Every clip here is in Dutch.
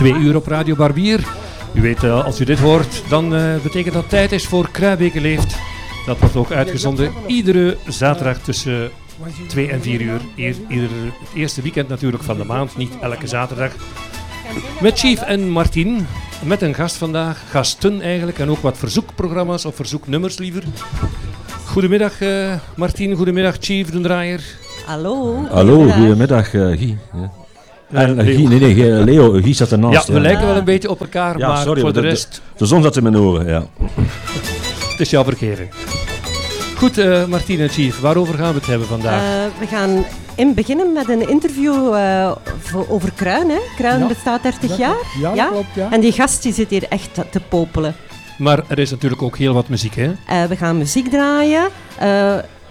Twee uur op Radio Barbier. U weet, uh, als u dit hoort, dan uh, betekent dat tijd is voor Kruibeke Leeft. Dat wordt ook uitgezonden iedere zaterdag tussen 2 en 4 uur. Eer, ieder, het eerste weekend natuurlijk van de maand, niet elke zaterdag. Met Chief en Martin. Met een gast vandaag, gasten eigenlijk, en ook wat verzoekprogramma's of verzoeknummers liever. Goedemiddag uh, Martin, goedemiddag Chief, de draaier. Hallo. Hallo, goedemiddag uh, Guy. Ja. En, uh, Guy, nee, nee, Leo, Guy zat ernaast. Ja, we lijken wel een beetje op elkaar, ja, maar sorry, voor de, de rest... De, de, zon zat in mijn oren, ja. het is jouw vergeving. Goed, uh, Martine Chief, waarover gaan we het hebben vandaag? Uh, we gaan in beginnen met een interview uh, over Kruin. Hè. Kruin ja, bestaat 30 jaar. Ja, ja? Klopt, ja. En die gast die zit hier echt te popelen. Maar er is natuurlijk ook heel wat muziek, hè? we gaan muziek draaien.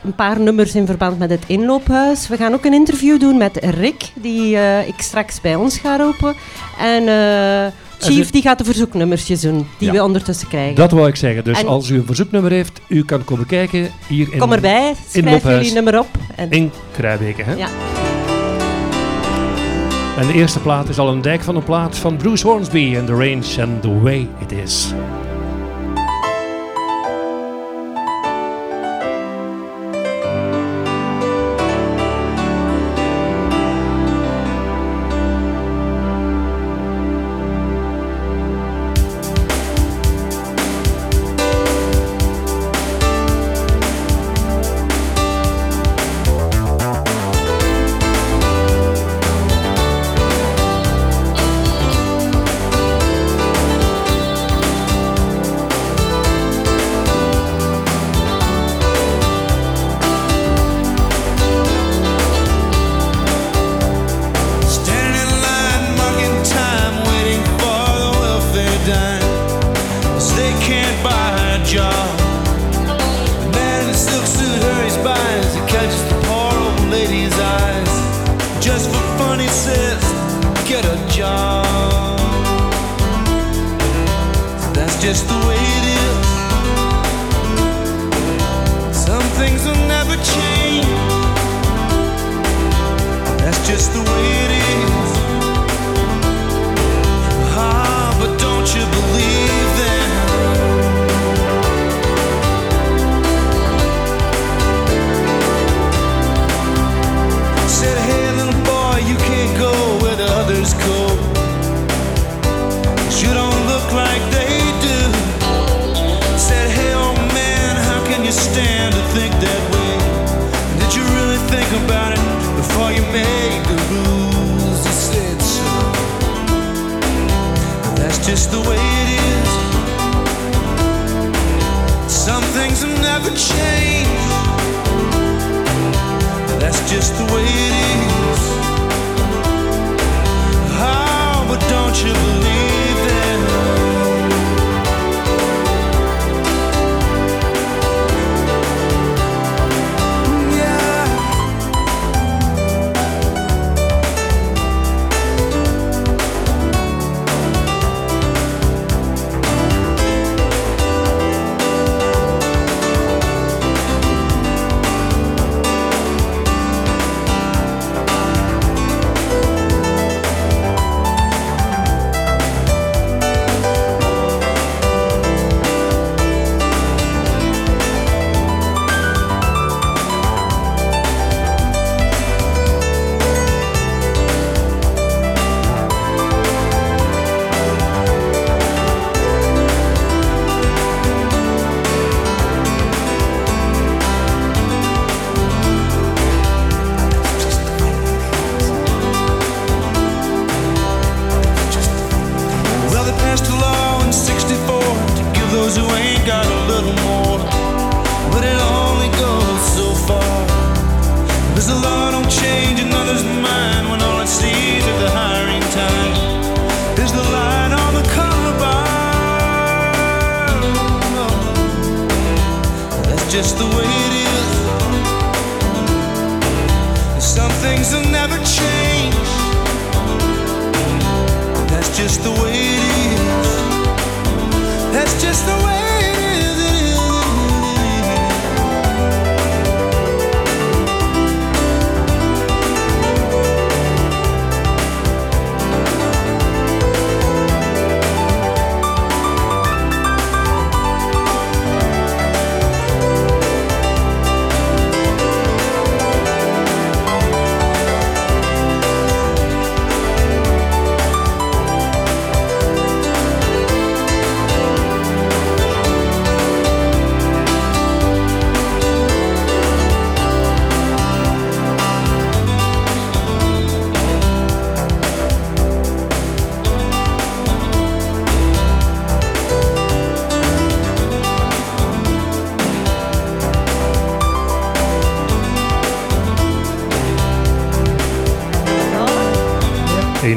Een paar nummers in verband met het inloophuis. We gaan ook een interview doen met Rick, die ik straks bij ons ga roepen. En Chief die gaat de verzoeknummertjes doen, die we ondertussen krijgen. Dat wou ik zeggen. Dus als u een verzoeknummer heeft, u kan komen kijken hier in Kom erbij, schrijf jullie nummer op. En... In Kruijbeke, hè? Ja. En de eerste plaat is al een dijk van een plaat van Bruce Hornsby en The Range and The Way It Is.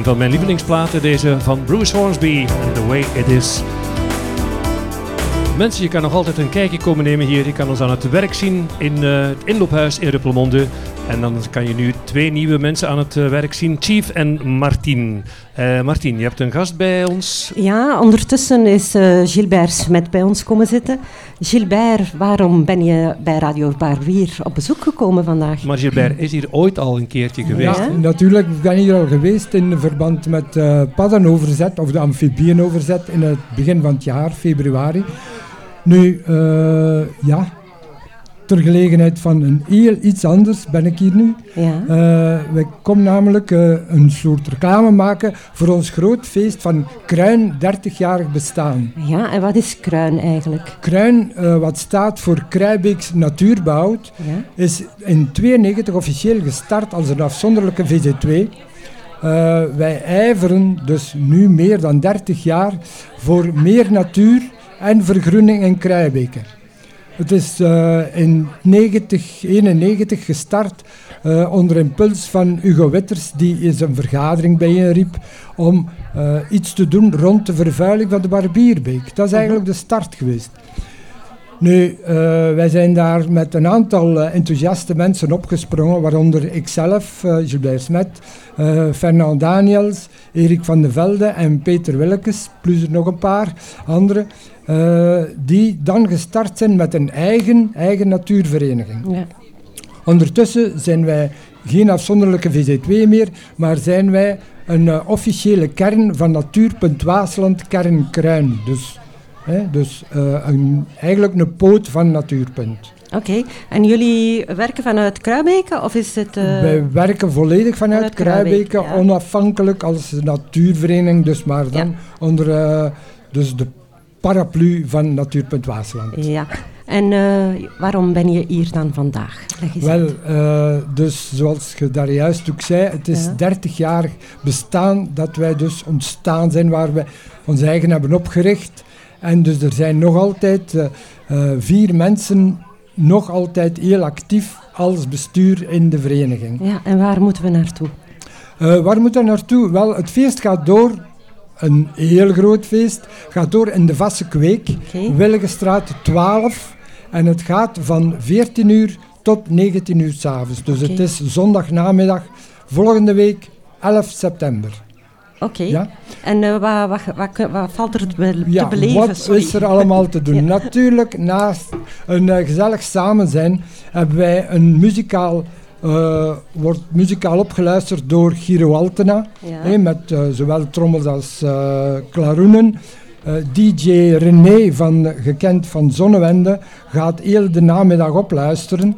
Een van mijn lievelingsplaten, deze van Bruce Hornsby, The Way It Is. Mensen, je kan nog altijd een kijkje komen nemen hier. Je kan ons aan het werk zien in uh, het inloophuis in Ruppelmonde. En dan kan je nu twee nieuwe mensen aan het uh, werk zien, Chief en Martin. Uh, Martin, je hebt een gast bij ons. Ja, ondertussen is Gilbert Smet bij ons komen zitten. Gilbert, waarom ben je bij Radio Barwier op bezoek gekomen vandaag? Maar Gilbert is hier ooit al een keertje geweest. Ja, natuurlijk. Ik ben hier al geweest in verband met uh, paddenoverzet of de amfibienoverzet in het begin van het jaar, februari. Nu, uh, ja, ter gelegenheid van een heel iets anders ben ik hier nu. Ja. Uh, wij komen namelijk uh, een soort reclame maken voor ons groot feest van Kruin 30-jarig bestaan. Ja, en wat is Kruin eigenlijk? Kruin, uh, wat staat voor Kruibeeks Natuurbehoud, ja. is in 92 officieel gestart als een afzonderlijke VZ2. wij ijveren dus nu meer dan 30 jaar voor meer natuur en vergroening in Kruibeken. Het is uh, in 1991 gestart uh, onder impuls van Hugo Witters, die in zijn vergadering bijeenriep om uh, iets te doen rond de vervuiling van de Barbierbeek. Dat is eigenlijk de start geweest. Nu, wij zijn daar met een aantal enthousiaste mensen opgesprongen, waaronder ikzelf, Gilbert Smet, Fernand Daniels, Erik van de Velde en Peter Willekes, plus er nog een paar anderen. Uh, die dan gestart zijn met een eigen, eigen natuurvereniging. Ja. Ondertussen zijn wij geen afzonderlijke VZ2 meer, maar zijn wij een uh, officiële kern van Natuurpunt Waasland, kern Kruin. Dus, hè, dus uh, een, eigenlijk een poot van Natuurpunt. Oké, okay. en jullie werken vanuit Kruibeke of is het... Wij werken volledig vanuit, vanuit Kruibeke, ja. onafhankelijk als natuurvereniging, dus maar dan ja. onder dus de paraplu van Natuurpunt Waasland. Ja, en uh, waarom ben je hier dan vandaag? Wel, uh, dus zoals je daar juist ook zei, het is ja. 30 jaar bestaan dat wij dus ontstaan zijn waar we ons eigen hebben opgericht. En dus er zijn nog altijd uh, vier mensen nog altijd heel actief als bestuur in de vereniging. Ja, en waar moeten we naartoe? waar moeten we naartoe? Wel, het feest gaat door een heel groot feest. Gaat door in de Vasse Kweek, okay. Willigenstraat 12. En het gaat van 14 uur tot 19 uur s'avonds. Dus okay. het is zondagnamiddag, volgende week 11 september. Oké. Okay. Ja? En uh, wat, wat, wat, wat, valt er te ja, beleven? Wat Sorry. is er allemaal te doen? ja. Natuurlijk, naast een uh, gezellig samen zijn, hebben wij een muzikaal uh, wordt muzikaal opgeluisterd door Giro Altena, hey, met zowel trommels als klaroenen. DJ René, van, gekend van Zonnewende, gaat heel de namiddag opluisteren.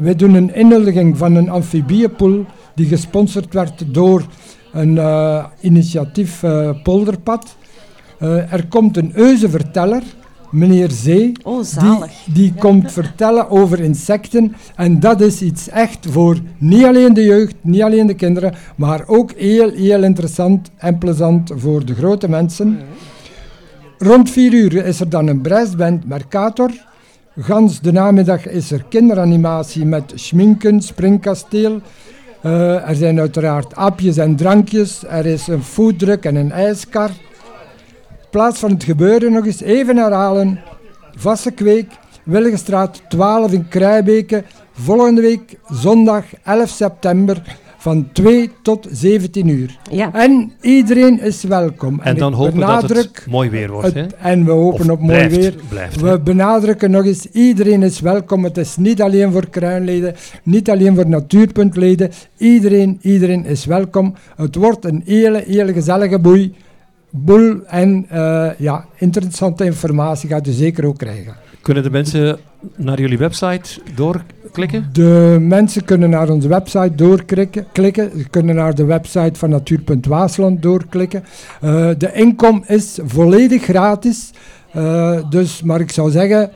wij doen een inhuldiging van een amfibiepool die gesponsord werd door een initiatief Polderpad. er komt een euzenverteller meneer Zee. Oh. Die, die komt vertellen over insecten. En dat is iets echt voor niet alleen de jeugd, niet alleen de kinderen, maar ook heel, heel interessant en plezant voor de grote mensen. Rond vier uur is er dan een brassband Mercator. Gans de namiddag is er kinderanimatie met schminken, springkasteel. Uh, er zijn uiteraard apjes en drankjes. Er is een foodtruck en een ijskar plaats van het gebeuren nog eens even herhalen. Vaste Kweek, Wilgenstraat 12 in Kruibeke. Volgende week zondag 11 september van 2 tot 17 uur. Ja. En iedereen is welkom. En, en dan hopen we dat het mooi weer wordt. Het, en we hopen of op mooi weer. Blijft, we benadrukken nog eens, iedereen is welkom. Het is niet alleen voor kruinleden, niet alleen voor natuurpuntleden. Iedereen, iedereen is welkom. Het wordt een hele, hele gezellige boei boel en uh, ja, interessante informatie gaat u zeker ook krijgen. Kunnen de mensen naar jullie website doorklikken? De mensen kunnen naar onze website doorklikken. Klikken. Ze kunnen naar de website van Natuurpunt doorklikken. Uh, de inkom is volledig gratis. Uh, dus, maar ik zou zeggen,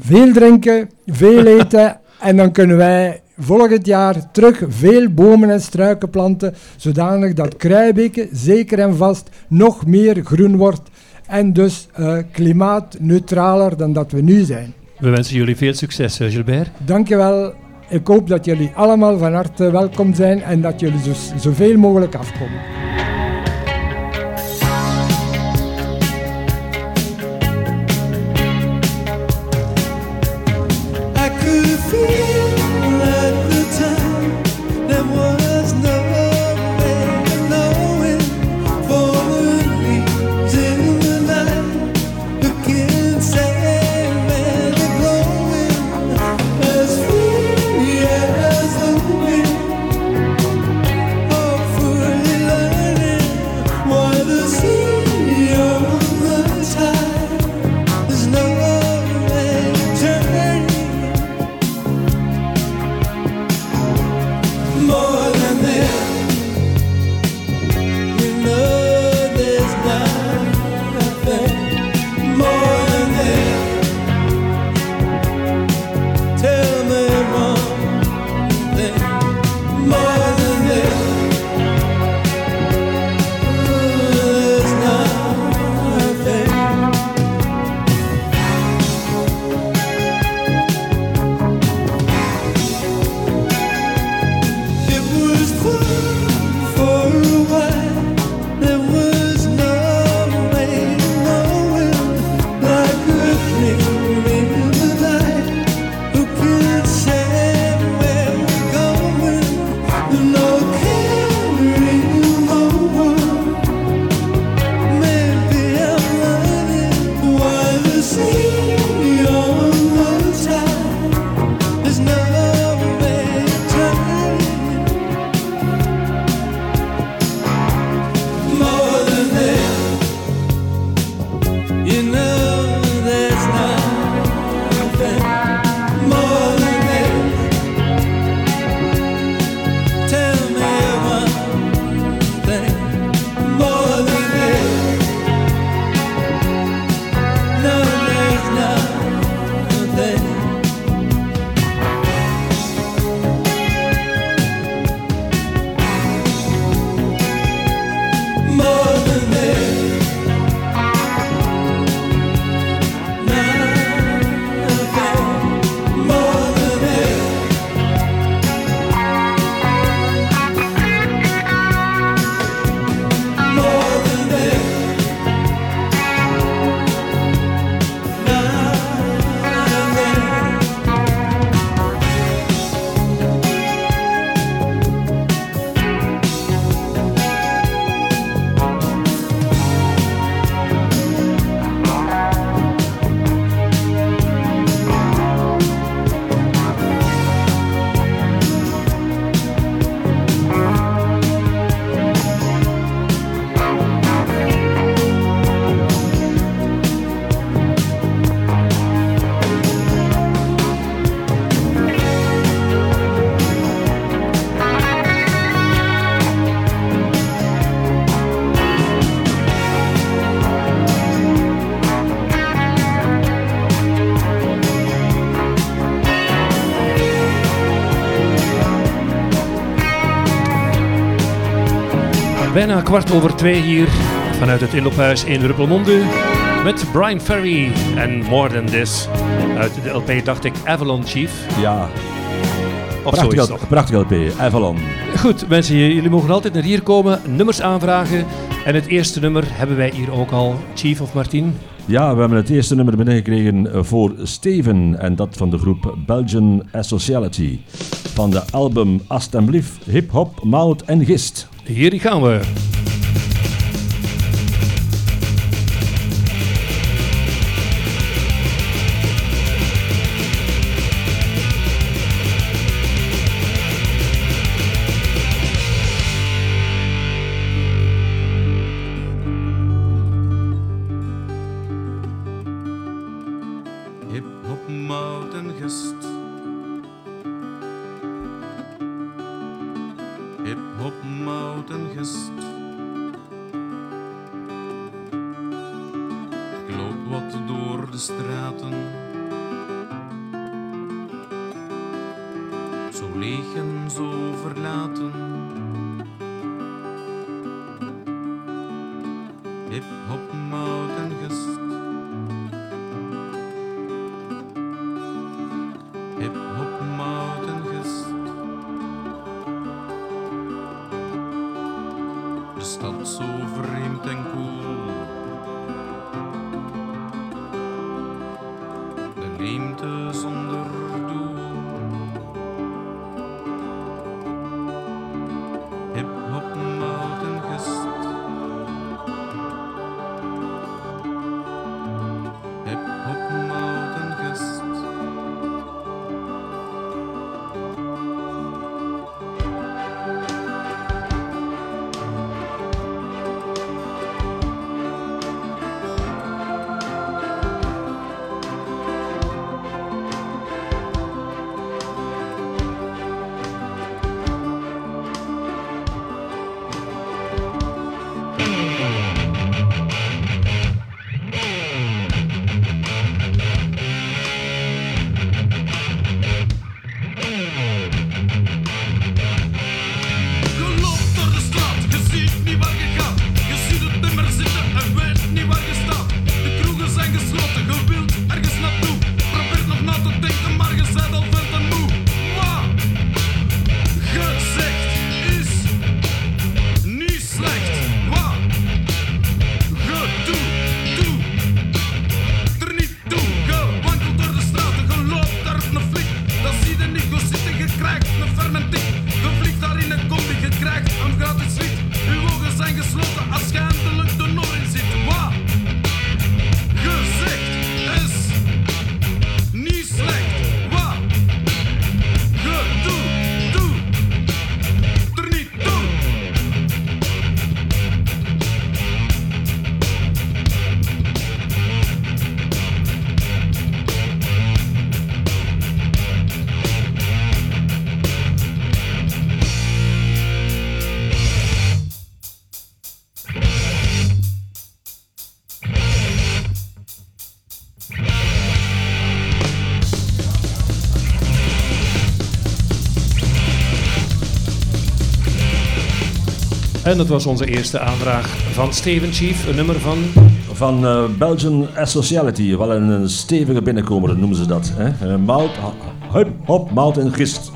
veel drinken, veel eten en dan kunnen wij volgend jaar terug veel bomen en struiken planten, zodanig dat Kruibeke zeker en vast nog meer groen wordt en dus uh, klimaatneutraler dan dat we nu zijn. We wensen jullie veel succes, Gilbert. Dankjewel. ik hoop dat jullie allemaal van harte welkom zijn en dat jullie zo, zoveel mogelijk afkomen. Bijna kwart over twee hier vanuit het Inloophuis in Ruppelmonde met Brian Ferry en More Than This uit de LP dacht ik Avalon Chief. Ja. Of prachtig, zoiets nog. prachtig LP, Avalon. Goed mensen, jullie mogen altijd naar hier komen, nummers aanvragen en het eerste nummer hebben wij hier ook al, Chief of Martin. Ja, we hebben het eerste nummer binnengekregen voor Steven en dat van de groep Belgian Associality. Van de album Assemblief, Hip Hop, Mout en Gist. Hier gaan we. En dat was onze eerste aanvraag van Steven Chief, een nummer van... Van uh, Belgian Asociality, wel een, stevige binnenkomer noemen ze dat. Hè? Eh, mout, hup, hop, mout en gist.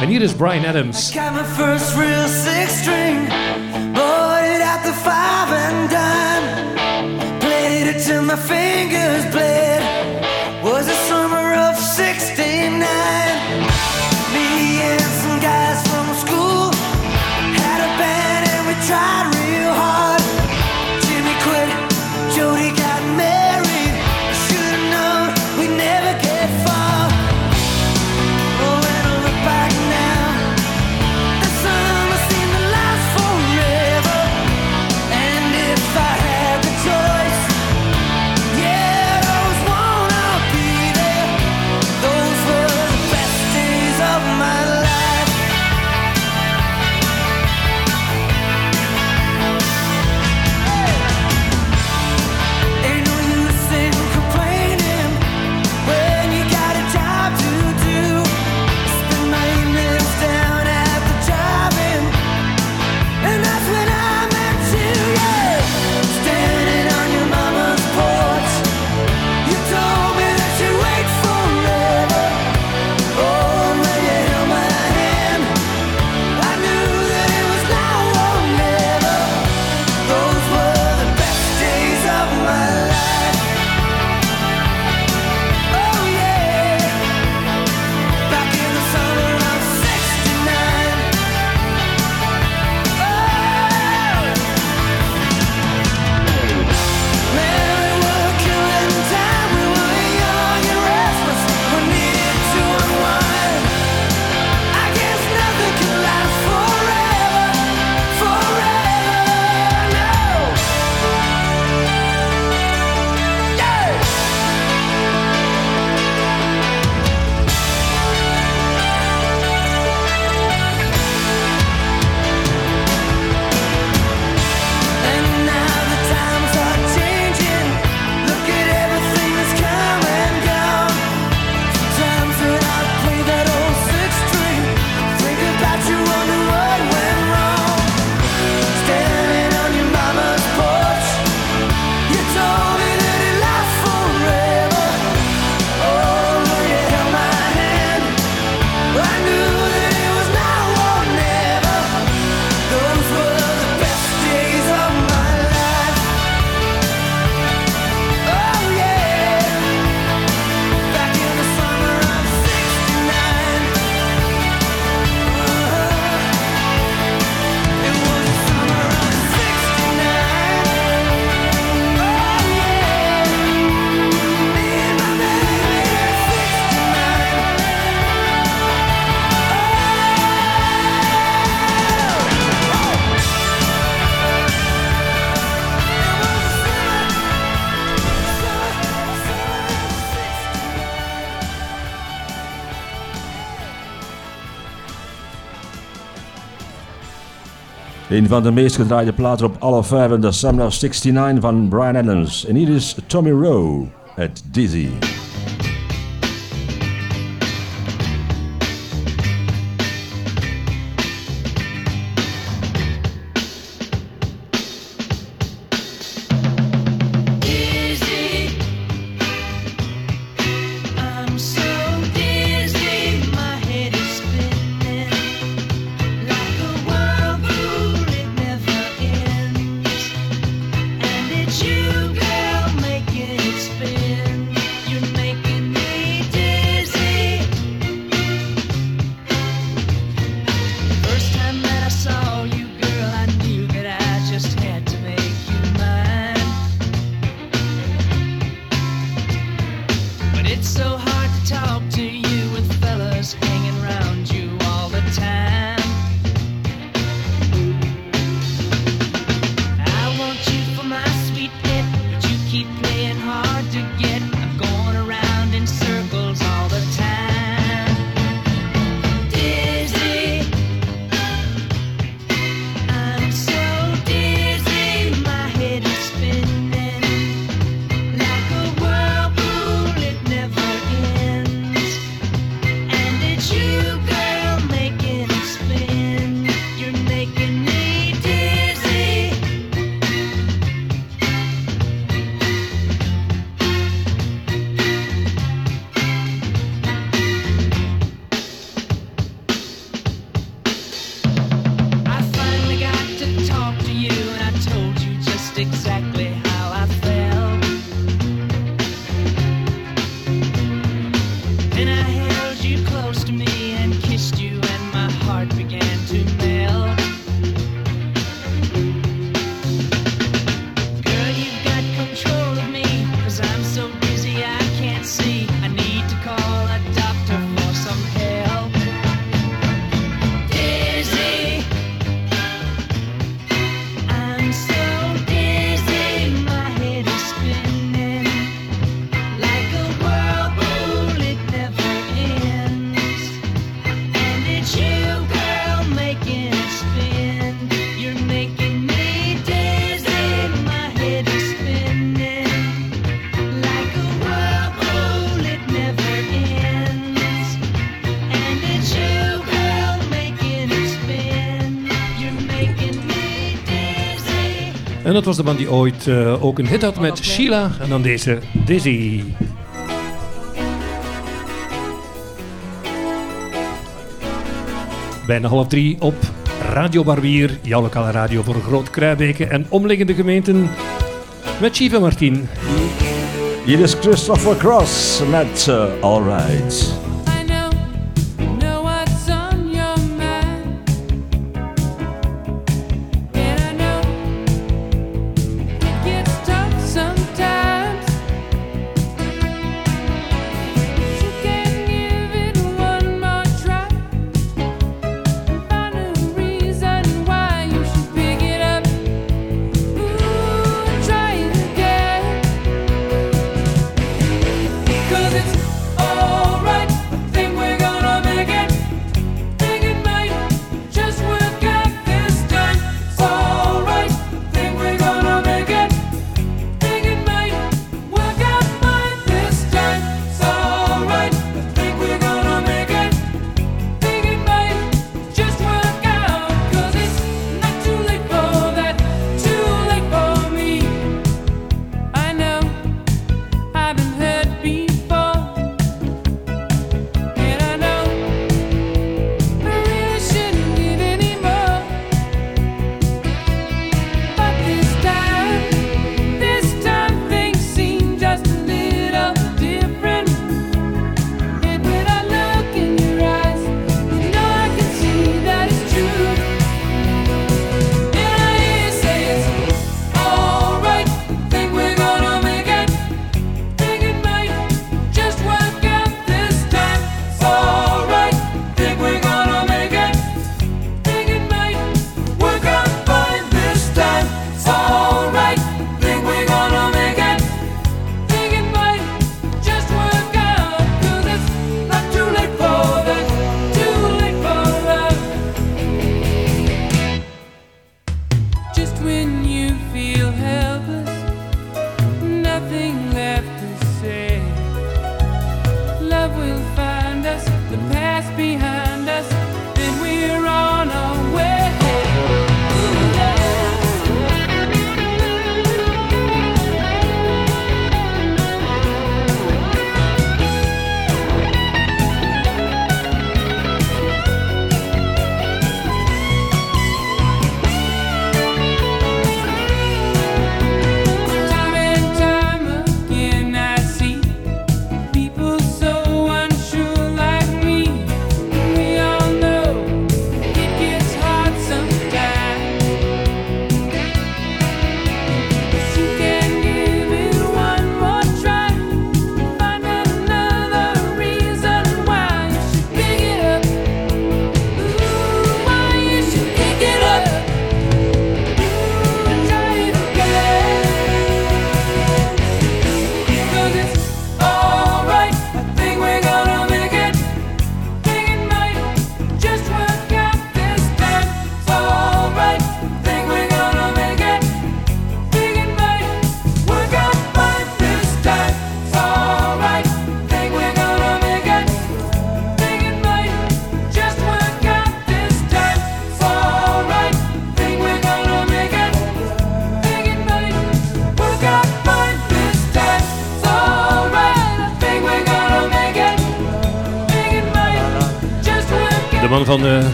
En hier is Brian Adams. Camera for a real six string. But it at the five and dime. Play it to my fingers play Een van de meest gedraaide platen op alle vijf in de Summer 69 van Brian Adams. En hier is Tommy Rowe at Dizzy. dat was de man die ooit eh, ook een hit had met Sheila en dan deze Dizzy. Bijna half drie op Radio Barbier, jouw lokale radio voor Groot Kruibeke en omliggende gemeenten met Chief en Martin. Hier is Christopher Cross met uh, All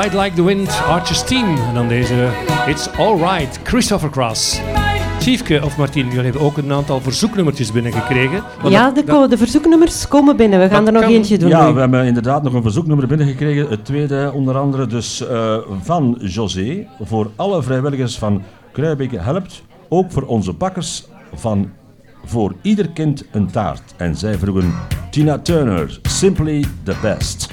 Ride Like the Wind, Archer's Team. En dan deze It's Alright, Christopher Cross. Chiefke of Martien, jullie hebben ook een aantal verzoeknummertjes binnengekregen. Ja, dat- de, dat- ko- de verzoeknummers komen binnen. We gaan er nog kan- eentje doen. Ja, nu. we hebben inderdaad nog een verzoeknummer binnengekregen. Het tweede onder andere dus eh, van José. Voor alle vrijwilligers van Kruibeke Helpt. Ook voor onze bakkers van Voor ieder kind een taart. En zij vroegen Tina Turner, Simply the Best.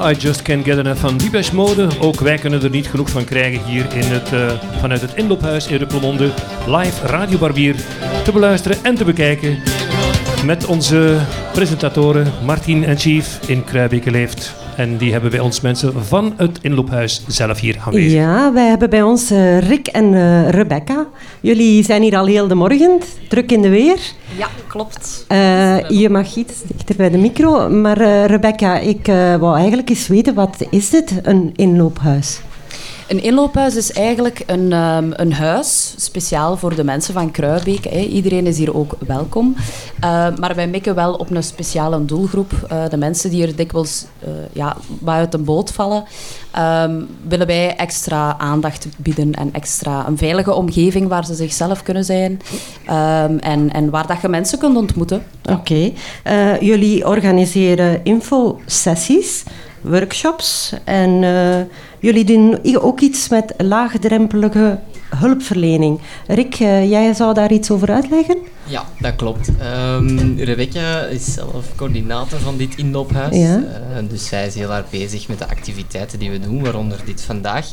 I Just Can't Get Enough van Depeche Mode. Ook wij kunnen er niet genoeg van krijgen hier in het, eh, vanuit het inloophuis in Ruppelmonde. Live Radio Barbier te beluisteren en te bekijken. Met onze presentatoren Martin en Chief in Kruibeke Leeft. En die hebben bij ons mensen van het inloophuis zelf hier aanwezig. Ja, wij hebben bij ons eh, Rick en eh, Rebecca. Jullie zijn hier al heel de morgen, druk in de weer. Ja, klopt. Eh, je mag iets dichter bij de micro. Maar eh, Rebecca, ik eh, wou eigenlijk eens weten, wat is dit, een inloophuis? Een inloophuis is eigenlijk een, ehm, een huis, speciaal voor de mensen van Kruibeek. Iedereen is hier ook welkom. Eh, maar wij mikken wel op een speciale doelgroep. Eh, de mensen die er dikwijls eh, ja, uit de boot vallen, ehm, willen wij extra aandacht bieden en extra een veilige omgeving waar ze zichzelf kunnen zijn ehm, en, en waar dat je mensen kunt ontmoeten. Oké. Jullie organiseren infosessies, workshops en jullie doen ook iets met laagdrempelige hulpverlening. Rick, eh, jij zou daar iets over uitleggen? Ja, dat klopt. Ehm, Rebecca is zelf coördinator van dit inloophuis. Ja. Eh, dus zij is heel erg bezig met de activiteiten die we doen, waaronder dit vandaag.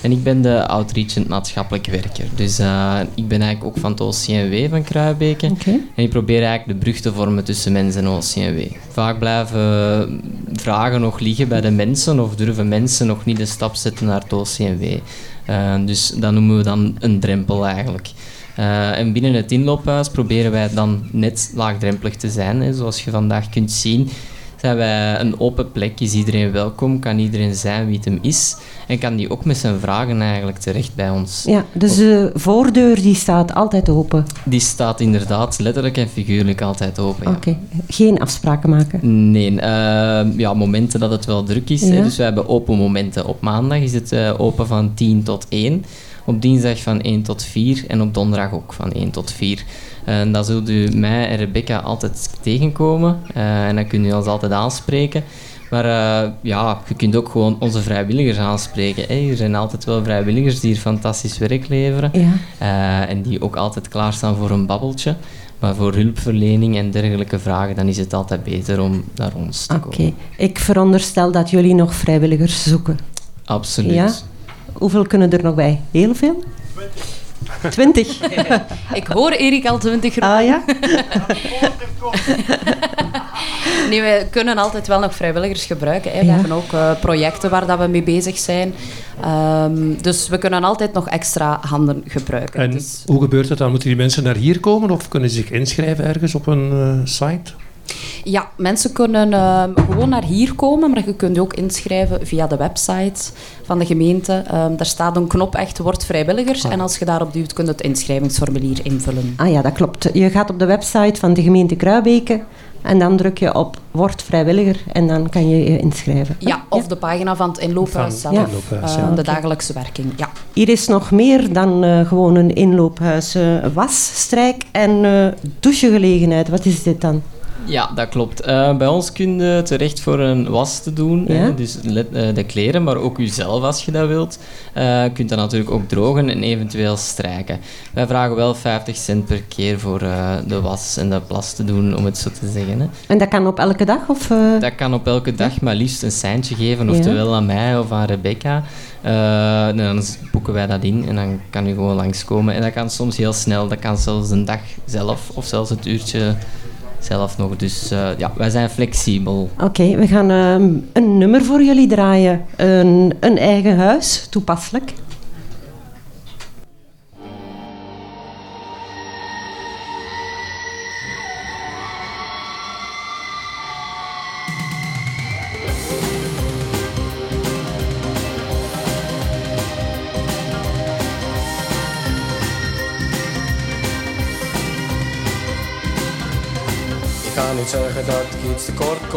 En ik ben de outreachend maatschappelijk werker. Dus eh, ik ben eigenlijk ook van het OCMW van Kruibeke. Oké. En ik probeer eigenlijk de brug te vormen tussen mens en OCMW. Vaak blijven vragen nog liggen bij de mensen of durven mensen nog niet de stap zetten naar het OCMW. Eh, dus dat noemen we dan een drempel eigenlijk. Eh, en binnen het inloophuis proberen wij dan net laagdrempelig te zijn. Hè. Zoals je vandaag kunt zien, zijn wij een open plek. Is iedereen welkom? Kan iedereen zijn wie het hem is? En kan die ook met zijn vragen eigenlijk terecht bij ons? Ja, dus de voordeur die staat altijd open. Die staat inderdaad letterlijk en figuurlijk altijd open. ja. Oké, geen afspraken maken. Nee, eh, ja, momenten dat het wel druk is. Ja. Hè. Dus we hebben open momenten. Op maandag is het eh, open van 10 tot 1. Op dinsdag van 1 tot 4 en op donderdag ook van 1 tot 4. En dan zult u mij en Rebecca altijd tegenkomen. eh, en dan kunt u ons altijd aanspreken. Maar eh, ja, je kunt ook gewoon onze vrijwilligers aanspreken. Hè. Er zijn altijd wel vrijwilligers die hier fantastisch werk leveren. Ja. Eh, en die ook altijd klaarstaan voor een babbeltje. Maar voor hulpverlening en dergelijke vragen, dan is het altijd beter om naar ons te Oké, komen. ik veronderstel dat jullie nog vrijwilligers zoeken. Absoluut. Ja? Hoeveel kunnen er nog bij? Heel veel? Twintig. Ik hoor Erik al 20 roepen. Ah ja? Nee, we kunnen altijd wel nog vrijwilligers gebruiken. Hè. We Ja. hebben ook eh, projecten waar dat we mee bezig zijn. Ehm, dus we kunnen altijd nog extra handen gebruiken. En Dus, hoe gebeurt dat dan? Moeten die mensen naar hier komen of kunnen ze zich inschrijven ergens op een eh, site? Ja, mensen kunnen ehm, gewoon naar hier komen, maar je kunt je ook inschrijven via de website van de gemeente. Ehm, daar staat een knop echt Word vrijwilligers. En als je daarop duwt, kun je het inschrijvingsformulier invullen. Ah ja, dat klopt. Je gaat op de website van de gemeente Kruibeke en dan druk je op Word vrijwilliger en dan kan je je inschrijven. Ja, of de pagina van het inloophuis Van zelf. inloophuis, eh, ja. De dagelijkse werking, ja. Hier is nog meer dan eh, gewoon een inloophuis. eh, was, strijk en eh douchegelegenheid. Wat is dit dan? Ja, dat klopt. Eh, bij ons kun je terecht voor een was te doen. Ja. Dus let- eh, de kleren, maar ook jezelf als je dat wilt. Eh, je kunt dat natuurlijk ook drogen en eventueel strijken. Wij vragen wel 50 cent per keer voor de was en de plas te doen, om het zo te zeggen. Hè? En dat kan op elke dag? Of? Dat kan op elke dag maar liefst een seintje geven, oftewel aan mij of aan Rebecca. Dan boeken wij dat in en dan kan u gewoon langskomen. En dat kan soms heel snel, dat kan zelfs een dag zelf of zelfs het uurtje zelf nog. Dus eh, ja, wij zijn flexibel. Oké, we gaan ehm, een nummer voor jullie draaien. Een, een eigen huis, toepasselijk.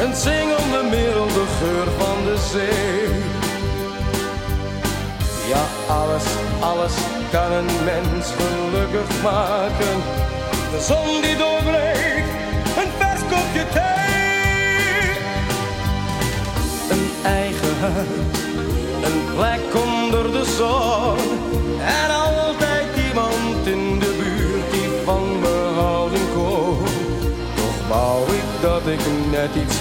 Een zingende middel, de geur van de zee. Ja, alles, alles kan een mens gelukkig maken. De zon die doorbreekt, een vers kopje thee. Een eigen huis, een plek onder de zon. En altijd iemand in de buurt die van me houden kon. Toch wou ik dat ik net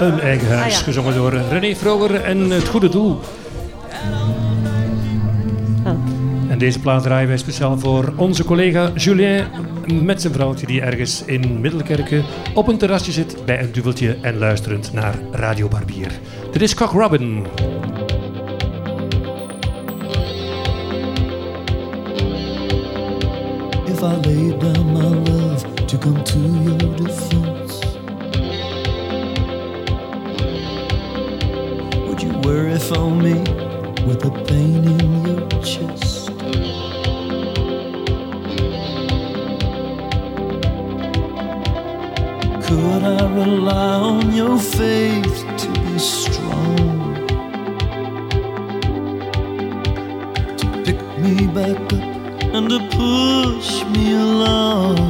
Een eigen huis, Ah, ja. gezongen door René Vroger en Het Goede Doel. Oh. En deze plaat draaien wij speciaal voor onze collega Julien met zijn vrouwtje die ergens in Middelkerken op een terrasje zit bij een duveltje en luisterend naar Radio Barbier. Dit is Cock Robin. If I laid down my love to come to your defense, worry for me with the pain in your chest? Could I rely on your faith to be strong? To pick me back up and to push me along.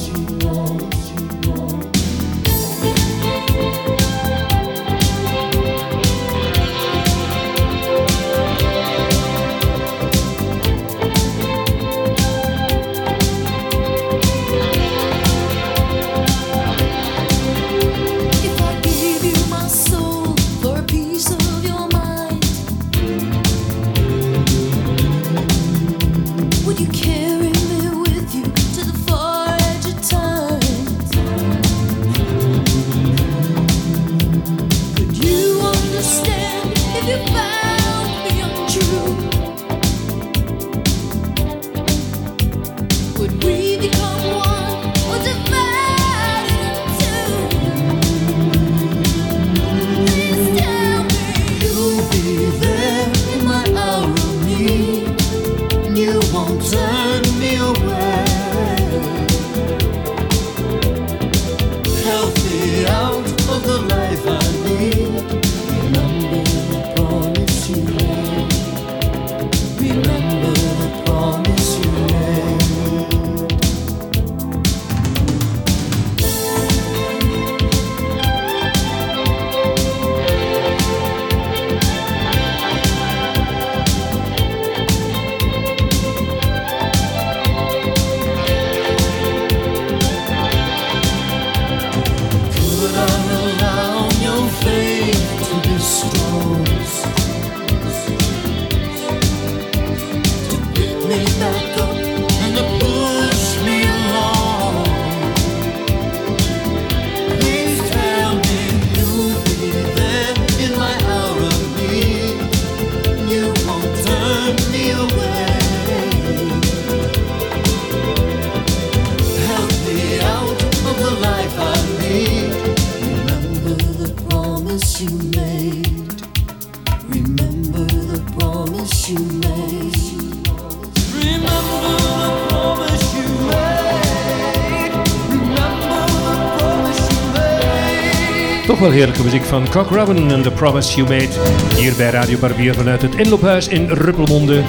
Wel heerlijke muziek van Cock Robin en The Promise You Made. Hier bij Radio Barbier vanuit het inloophuis in Ruppelmonde.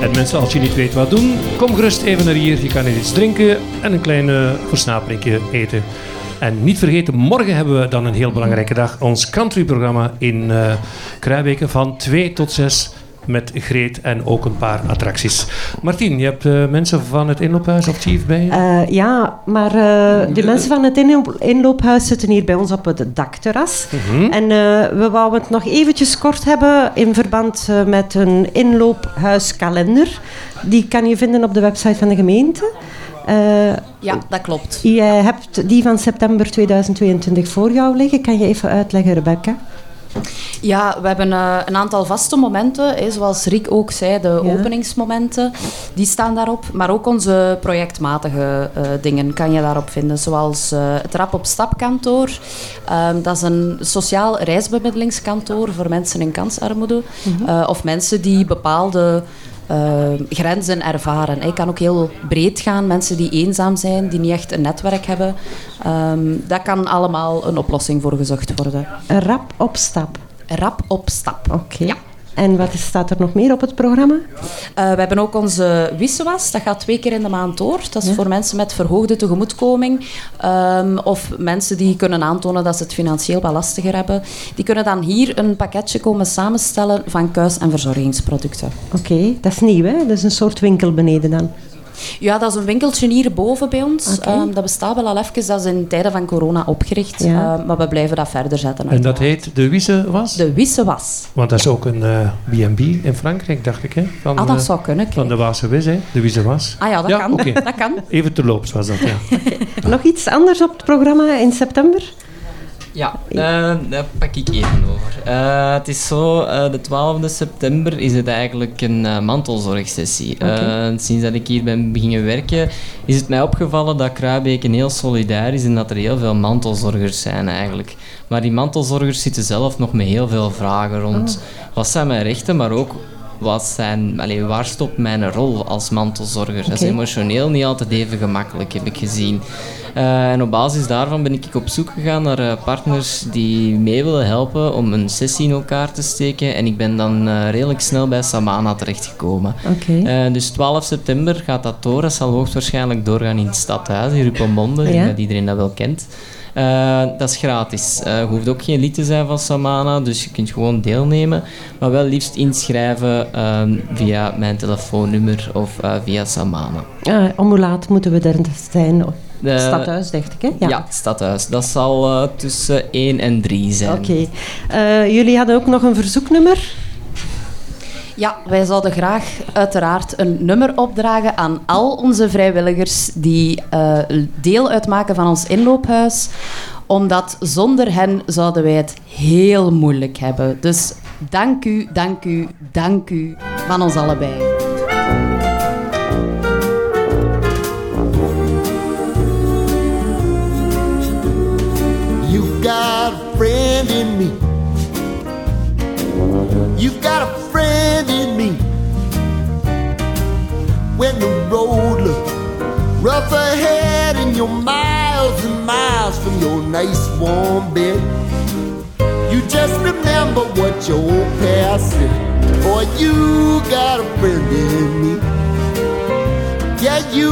En mensen, als je niet weet wat doen, kom gerust even naar hier. Je kan hier iets drinken en een klein versnaperinkje eten. En niet vergeten, morgen hebben we dan een heel belangrijke dag. Ons countryprogramma in uh, van 2 tot 6 met Greet en ook een paar attracties. Martien, je hebt uh, mensen van het inloophuis of Chief bij je? Uh, ja, maar uh, de mensen van het inloop, inloophuis zitten hier bij ons op het dakterras. Mhm. En we wouden het nog eventjes kort hebben in verband met een inloophuiskalender. Die kan je vinden op de website van de gemeente. ja, dat klopt. Jij hebt die van september 2022 voor jou liggen. Kan je even uitleggen, Rebecca? Ja, we hebben uh, een aantal vaste momenten, hè, zoals Rick ook zei, de ja. openingsmomenten, die staan daarop. Maar ook onze projectmatige uh, dingen kan je daarop vinden, zoals uh, het Rap op Stapkantoor. Ehm, dat is een sociaal reisbemiddelingskantoor voor mensen in kansarmoede. Mm -hmm. of mensen die bepaalde grenzen ervaren. Het kan ook heel breed gaan. Mensen die eenzaam zijn, die niet echt een netwerk hebben. Um, dat kan allemaal een oplossing voor gezocht worden. Een rap op stap. Rap op stap. Oké. Okay. Ja. En wat staat er nog meer op het programma? Uh, we hebben ook onze wissewas. Dat gaat twee keer in de maand door. Dat is ja. voor mensen met verhoogde tegemoetkoming. Um, of mensen die kunnen aantonen dat ze het financieel wat lastiger hebben. Die kunnen dan hier een pakketje komen samenstellen van kuis- en verzorgingsproducten. Oké, okay, dat is nieuw hè? Dat is een soort winkel beneden dan. Ja, dat is een winkeltje hierboven bij ons. Okay. Um, dat bestaat wel al even. Dat is in tijden van corona opgericht. Ja. Uh, maar we blijven dat verder zetten. En dat heet de Wisse Was? De Wisse Was. Want dat is ook een B&B uh, in Frankrijk, dacht ik. Hè? Van, ah, dat zou kunnen. Van de Waalse Wis, hè? De Wisse Was. Ah ja, dat, ja, kan. Okay. dat kan. Even terloops was dat, ja. Nog iets anders op het programma in september? Ja, uh, daar pak ik even over. Uh, het is zo, uh, de 12e september is het eigenlijk een mantelzorgsessie. Okay. sinds dat ik hier ben beginnen werken, is het mij opgevallen dat Kruibeken heel solidair is en dat er heel veel mantelzorgers zijn eigenlijk. Maar die mantelzorgers zitten zelf nog met heel veel vragen rond oh. wat zijn mijn rechten, maar ook wat zijn, allez, waar stopt mijn rol als mantelzorger? Okay. Dat is emotioneel niet altijd even gemakkelijk, heb ik gezien. Uh, en op basis daarvan ben ik op zoek gegaan naar uh, partners die mee willen helpen om een sessie in elkaar te steken. En ik ben dan uh, redelijk snel bij Samana terechtgekomen. Okay. dus 12 september gaat dat door. Dat zal hoogstwaarschijnlijk doorgaan in het stadhuis, in Ruppelmonde, ja. dat iedereen dat wel kent. Uh, dat is gratis. Uh, je hoeft ook geen lid te zijn van Samana, dus je kunt gewoon deelnemen. Maar wel liefst inschrijven uh, via mijn telefoonnummer of uh, via Samana. om hoe laat moeten we er zijn? Het stadhuis, dacht ik, hè? Ja, ja het stadhuis. Dat zal tussen 1 en 3 zijn. Oké. Okay. jullie hadden ook nog een verzoeknummer? Ja, wij zouden graag uiteraard een nummer opdragen aan al onze vrijwilligers die uh, deel uitmaken van ons inloophuis. Omdat zonder hen zouden wij het heel moeilijk hebben. Dus dank u, dank u, dank u van ons allebei. Got a friend in me. You've got a friend in me. When the road looks rough ahead and you're miles and miles from your nice warm bed, you just remember what your old past said. Boy, you got a friend in me. Yeah, you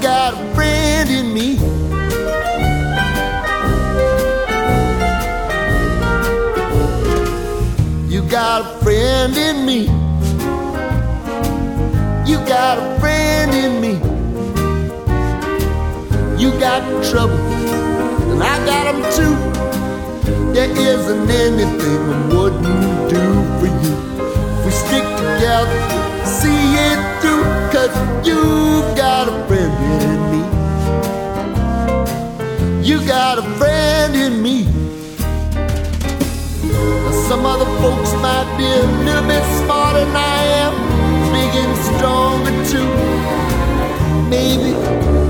got a friend in me. Got a friend in me. You got a friend in me. You got trouble, and I got them too. There isn't anything I wouldn't do for you. If we stick together, see it through, cause you've got a friend in me. You got a friend in me. Some other folks might be a little bit smarter than I am, big and stronger too. Maybe,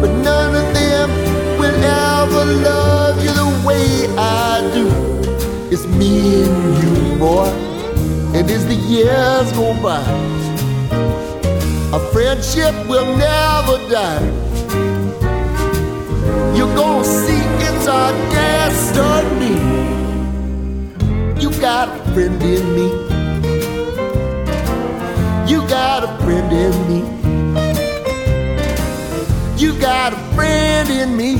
but none of them will ever love you the way I do. It's me and you, boy. And as the years go by, our friendship will never die. You're gonna see it's our destiny. You got a friend in me. You got a friend in me. You got a friend in me.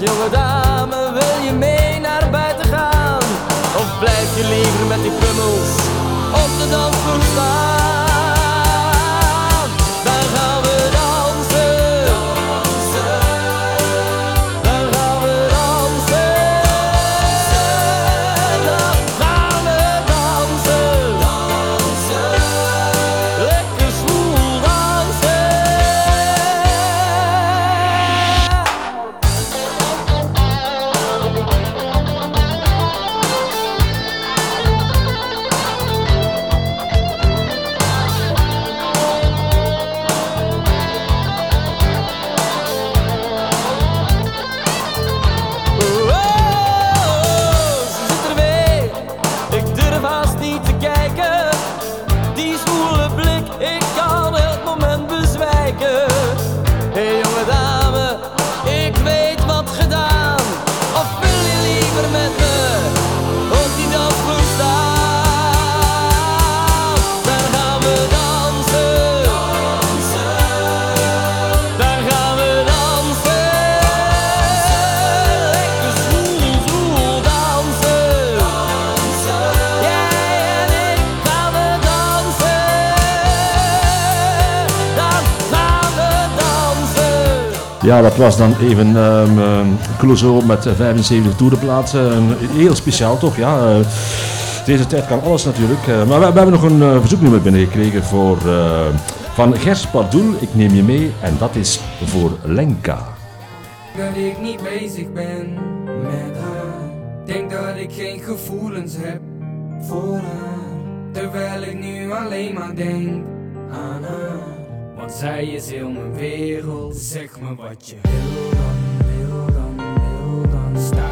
Jonge dame, wil je mee naar buiten gaan? Of blijf je liever met die pummels op de dansvloer staan? Ja, dat was dan even ehm, Clouseau met eh, 75 toerenplaatsen. Een- Heel speciaal toch, ja. eh, deze tijd kan alles natuurlijk. eh, maar we, hebben nog een eh, verzoeknummer binnengekregen voor, eh, van Gers Pardoel. Ik neem je mee en dat is voor Lenka. dat ik niet bezig ben met haar. Denk dat ik geen gevoelens heb voor haar. Terwijl ik nu alleen maar denk zij is heel mijn wereld. Zeg me wat je wil dan, wil dan, wil dan. Staren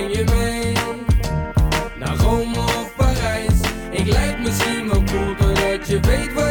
misschien wel cool Doordat je weet wat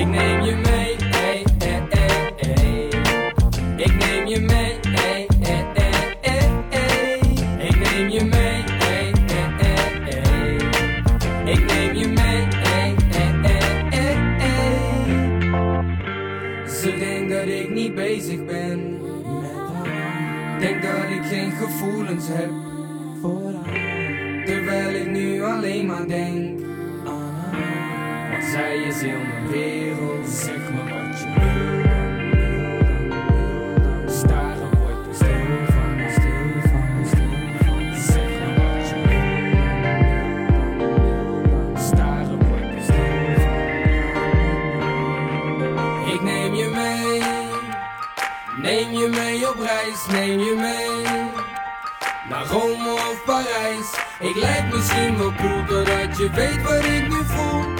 ik neem je mee, ey, ey, ey. Ik neem je mee, ey, ey, ey, ey. Ik neem je mee, ey, ey, ey, ey. Ik neem je mee, ey, ey, ey, ey. Ze denkt dat ik niet bezig ben Denk dat ik geen gevoelens heb. Terwijl ik nu alleen maar denk zij is heel mijn wereld. Zeg me wat je wil, staren word ik stil van, stil van, stil van. Zeg me wat je wil, staren word ik stil van. Ik neem je mee. Neem je mee op reis, neem je mee Naar Rome of Parijs Ik lijk misschien wel cool doordat je weet wat ik nu voel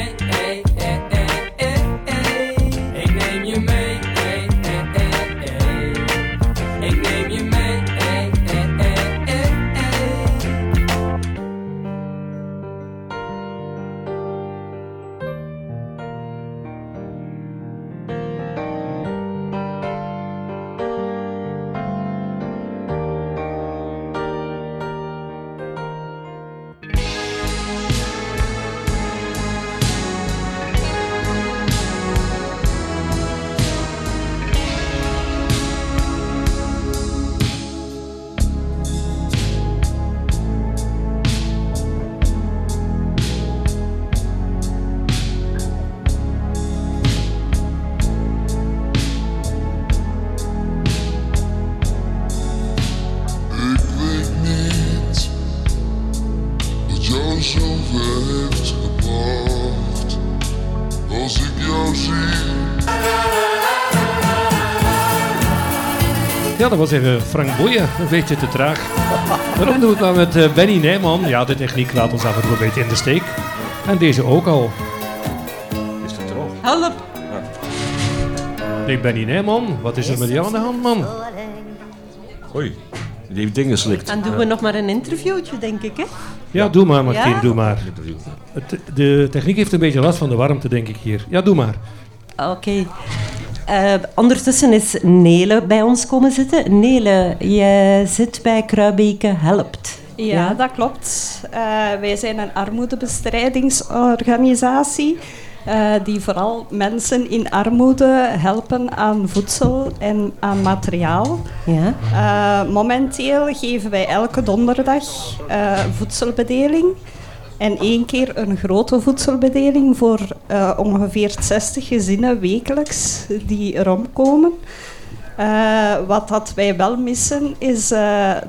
heeft gebracht. Als ik jou zie. Ja, dat was even Frank Boeien, een beetje te traag. Daarom doen we het maar met eh, Benny Nijman. Ja, de techniek laat ons af en toe een beetje in de steek. En deze ook al. Is het droog? Help! Nee, Benny Nijman, wat is er met jou aan de hand, man? Oei, die heeft dingen geslikt. Dan doen we nog maar een interviewtje, denk ik, hè? Ja, doe maar, Martien, Ja? doe maar. Het- de techniek heeft een beetje last van de warmte, denk ik hier. Ja, doe maar. Oké. Eh, ondertussen is Nele bij ons komen zitten. Nele, je zit bij Kruibeke Helpt. Ja, dat klopt. Eh, wij zijn een armoedebestrijdingsorganisatie eh, die vooral mensen in armoede helpen aan voedsel en aan materiaal. Ja. Eh, momenteel geven wij elke donderdag eh, voedselbedeling. En één keer een grote voedselbedeling voor ongeveer 60 gezinnen wekelijks die erom komen. Wat dat wij wel missen is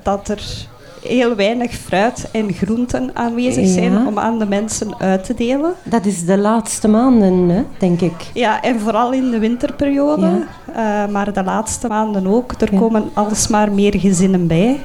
dat er heel weinig fruit en groenten aanwezig Ja. zijn om aan de mensen uit te delen. Dat is de laatste maanden, hè, denk ik. Ja, en vooral in de winterperiode, Ja. eh, maar de laatste maanden ook. Er Ja. komen alsmaar meer gezinnen bij.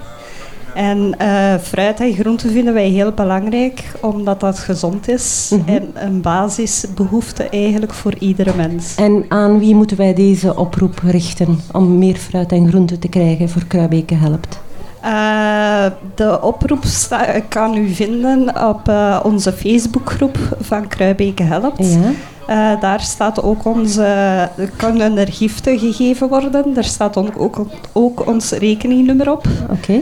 En eh, fruit en groenten vinden wij heel belangrijk, omdat dat gezond is Mhm. en een basisbehoefte eigenlijk voor iedere mens. En aan wie moeten wij deze oproep richten om meer fruit en groenten te krijgen voor Kruibeke Helpt? Eh, de oproep kan u vinden op eh, onze Facebookgroep van Kruibeke Helpt. Ja. Eh, daar staat ook onze, kunnen er giften gegeven worden. Daar staat ook, ook, ook ons rekeningnummer op. Oké.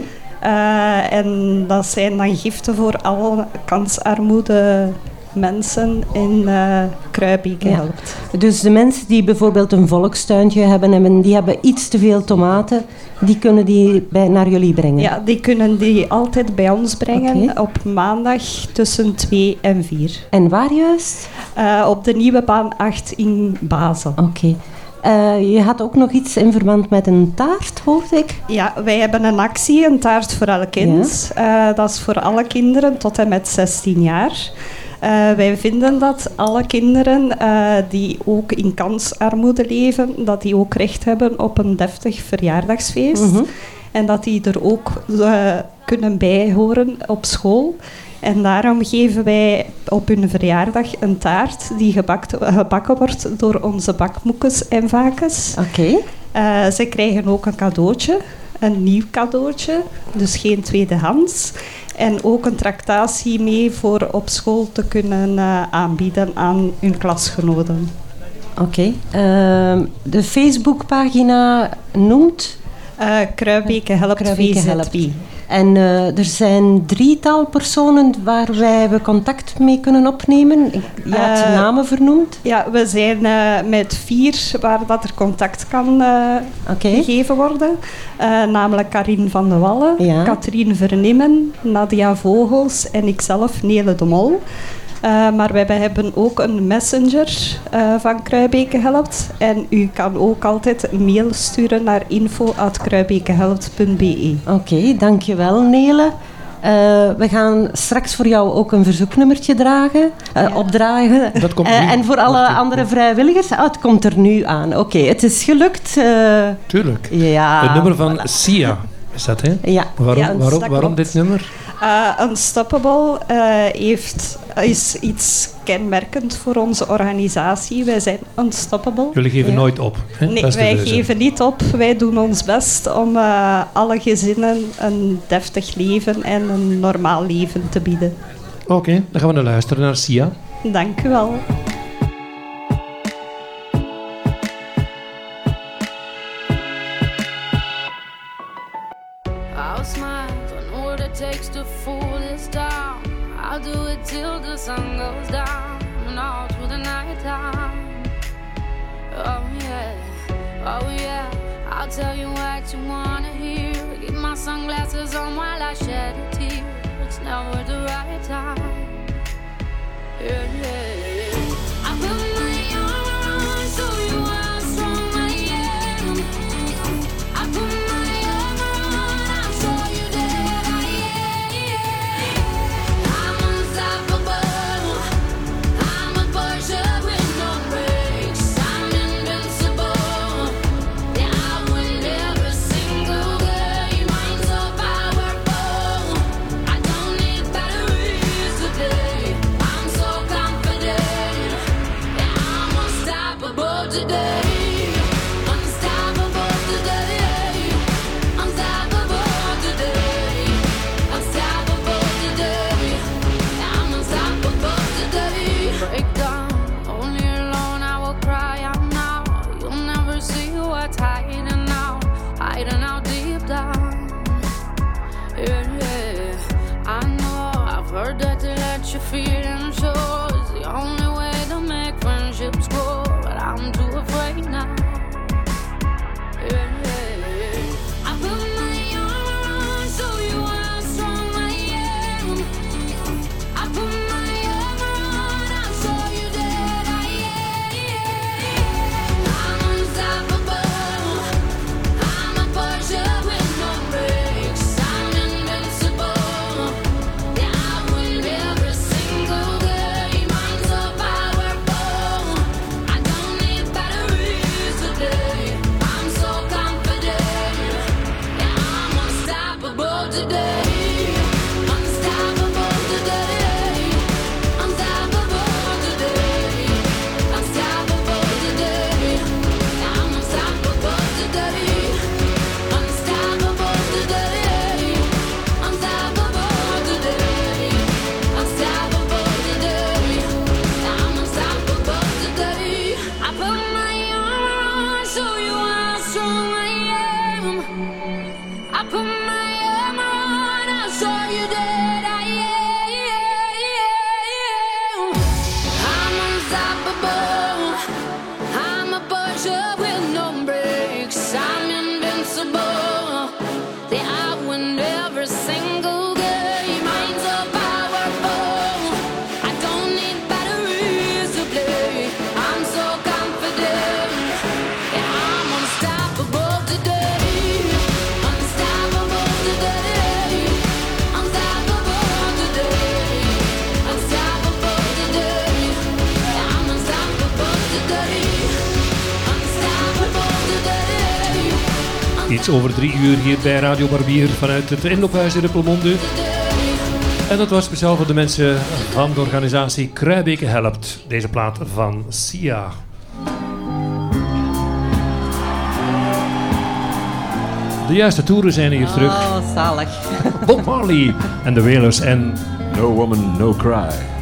En dat zijn dan giften voor alle kansarmoede mensen in uh, Kruibeke Ja. helpt. Dus de mensen die bijvoorbeeld een volkstuintje hebben en die hebben iets te veel tomaten, die kunnen die bij, naar jullie brengen? Ja, die kunnen die altijd bij ons brengen op maandag tussen 2 en 4. En waar juist? Eh, op de nieuwe baan 8 in Basel. Oké. Eh, je had ook nog iets in verband met een taart, hoorde ik? Ja, wij hebben een actie, een taart voor elk kind. Dat is voor alle kinderen tot en met 16 jaar. Eh, wij vinden dat alle kinderen eh, die ook in kansarmoede leven, dat die ook recht hebben op een deftig verjaardagsfeest. Mhm. En dat die er ook eh, kunnen bijhoren op school. En daarom geven wij op hun verjaardag een taart die gebakt, gebakken wordt door onze bakmoekes en vakes. Oké. Ze krijgen ook een cadeautje, een nieuw cadeautje, dus geen tweedehands. En ook een tractatie mee voor op school te kunnen eh, aanbieden aan hun klasgenoten. Oké. Ehm, de Facebookpagina noemt? Uh, Kruibeke Helpt Kruibeke VZB. Helpt. En eh, er zijn drietal personen waar wij we contact mee kunnen opnemen. Ik- Je hebt Eh, namen vernoemd. Ja, we zijn eh, met vier waar dat er contact kan gegeven worden. Namelijk Karin van de Wallen, Ja. Katrien Vernimmen, Nadia Vogels en ikzelf, Nele de Mol. Eh, maar wij hebben ook een messenger eh, van Kruibeke Helpt. En u kan ook altijd een mail sturen naar info.kruibekehelpt.be. Oké, dankjewel Nele. Eh, we gaan straks voor jou ook een verzoeknummertje dragen, opdragen. Dat komt nu. en voor alle andere vrijwilligers, ah, het komt er nu aan. Oké, het is gelukt. eh, Tuurlijk. ja, Het nummer van voilà. Sia is dat, hè? Ja. Waarom, Ja, waarom, dat waarom klopt. dit nummer? Uh, Unstoppable eh, heeft, is iets kenmerkend voor onze organisatie. Wij zijn unstoppable. Jullie geven nooit op. Hè? Nee, wij leuze. geven niet op. Wij doen ons best om eh, alle gezinnen een deftig leven en een normaal leven te bieden. Oké, dan gaan we naar luisteren naar Sia. Dank u wel. Oh yeah, I'll tell you what you wanna hear. Keep my sunglasses on while I shed a tear. It's never the right time. Yeah, yeah, yeah. iets over drie uur hier bij Radio Barbier vanuit het inloophuis in Ruppelmonde. En dat was speciaal voor de mensen van de organisatie Kruibeke Helpt, deze plaat van SIA. De juiste toeren zijn hier terug. Oh, zalig. Bob Marley en de Wailers en... No Woman, No Cry.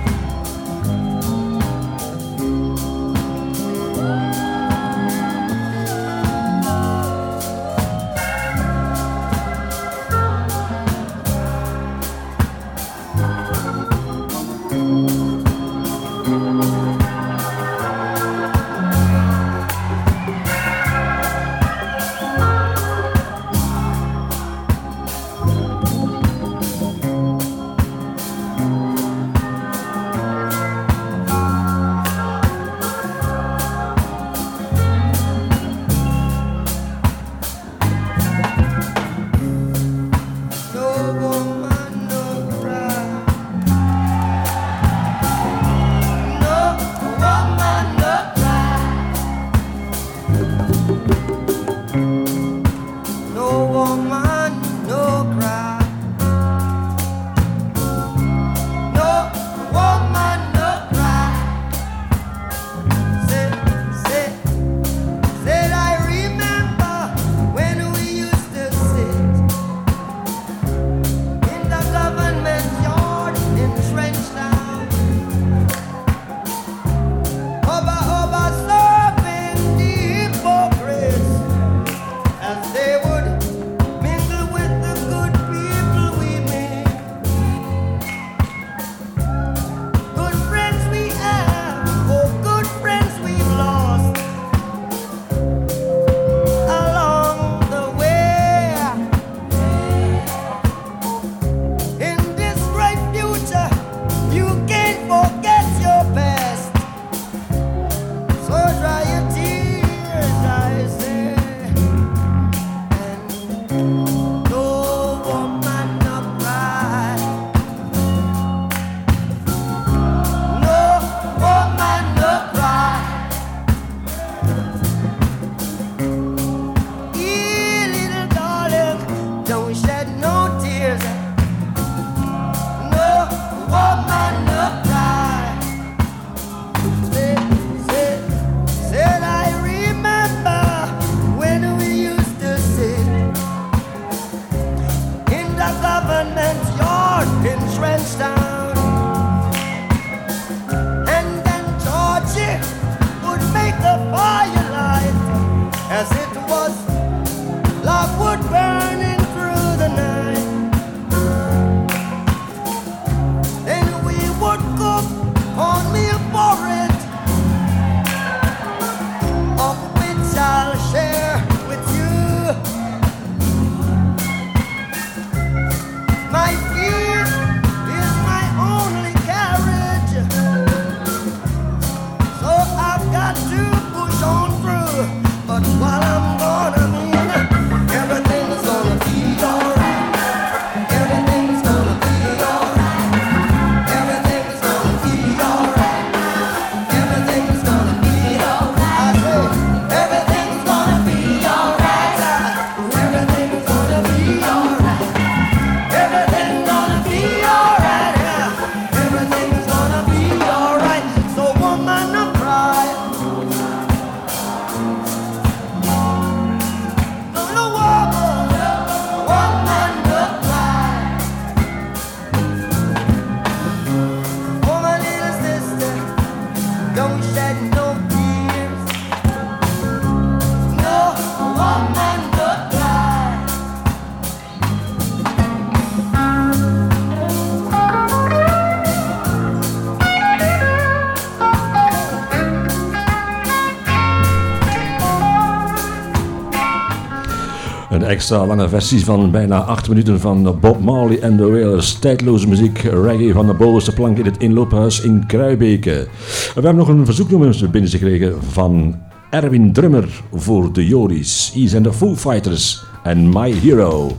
extra lange versies van bijna 8 minuten van Bob Marley en de Wailers. Tijdloze muziek, reggae van de bovenste plank in het inloophuis in Kruibeke. We hebben nog een verzoeknummer binnengekregen van Erwin Drummer voor de Joris. Hier and the Foo Fighters en My Hero.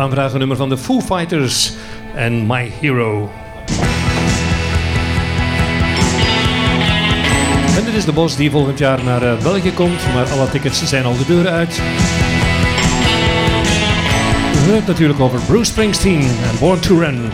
Was op aanvraag een nummer van de Foo Fighters en My Hero. En dit is de bos die volgend jaar naar eh, België komt, maar alle tickets zijn al de deuren uit. We hebben het natuurlijk over Bruce Springsteen en Born to Run.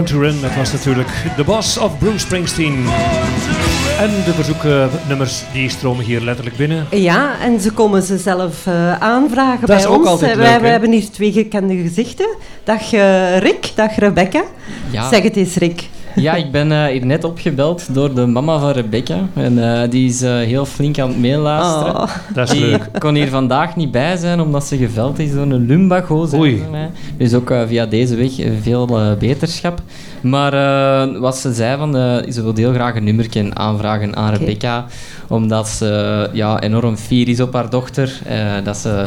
Born to Run, dat was natuurlijk de boss of Bruce Springsteen. En de verzoeknummers die stromen hier letterlijk binnen. Ja, en ze komen ze zelf eh, aanvragen Dat bij is ook ons. altijd Eh, leuk, wij, wij hebben hier twee gekende gezichten. Dag eh, Rick, dag Rebecca. Ja. Zeg het eens, Rick. Ja, ik ben eh, hier net opgebeld door de mama van Rebecca. En eh, die is eh, heel flink aan het meeluisteren. Oh. Dat is die leuk. kon hier vandaag niet bij zijn, omdat ze geveld is door een lumbago. Oei. ze mij. Dus ook via deze weg veel beterschap. Maar eh, wat ze zei, van, eh, ze wil heel graag een nummertje aanvragen aan. Rebecca. Omdat ze ja, enorm fier is op haar dochter. eh, dat ze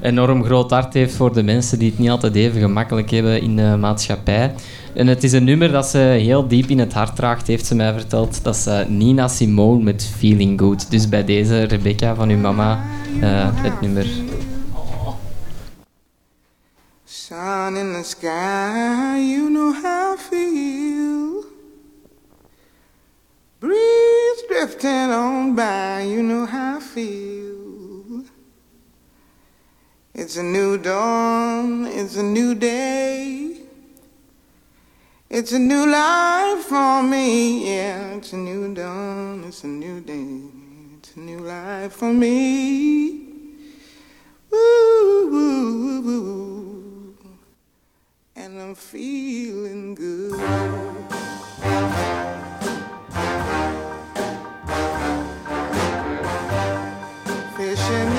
enorm groot hart heeft voor de mensen die het niet altijd even gemakkelijk hebben in de maatschappij. En het is een nummer dat ze heel diep in het hart draagt, heeft ze mij verteld. Dat is Nina Simone met Feeling Good. Dus bij deze, Rebecca van uw mama, eh, het nummer. Sun in the sky, you know how I feel. Breeze drifting on by, you know how I feel. It's a new dawn, it's a new day. It's a new life for me, yeah. It's a new dawn, it's a new day. It's a new life for me. Woo. And I'm feeling good.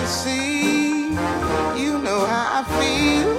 Sea, you know how I feel.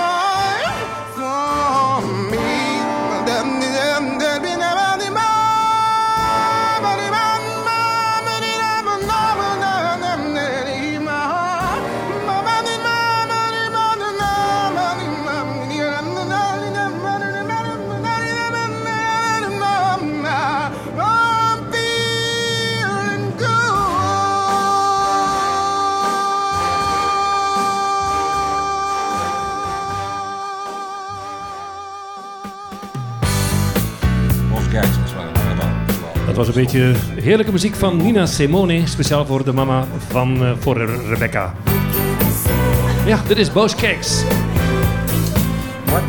was een beetje heerlijke muziek van Nina Simone, speciaal voor de mama van eh, voor Rebecca. Ja, dit is Boos Cakes. What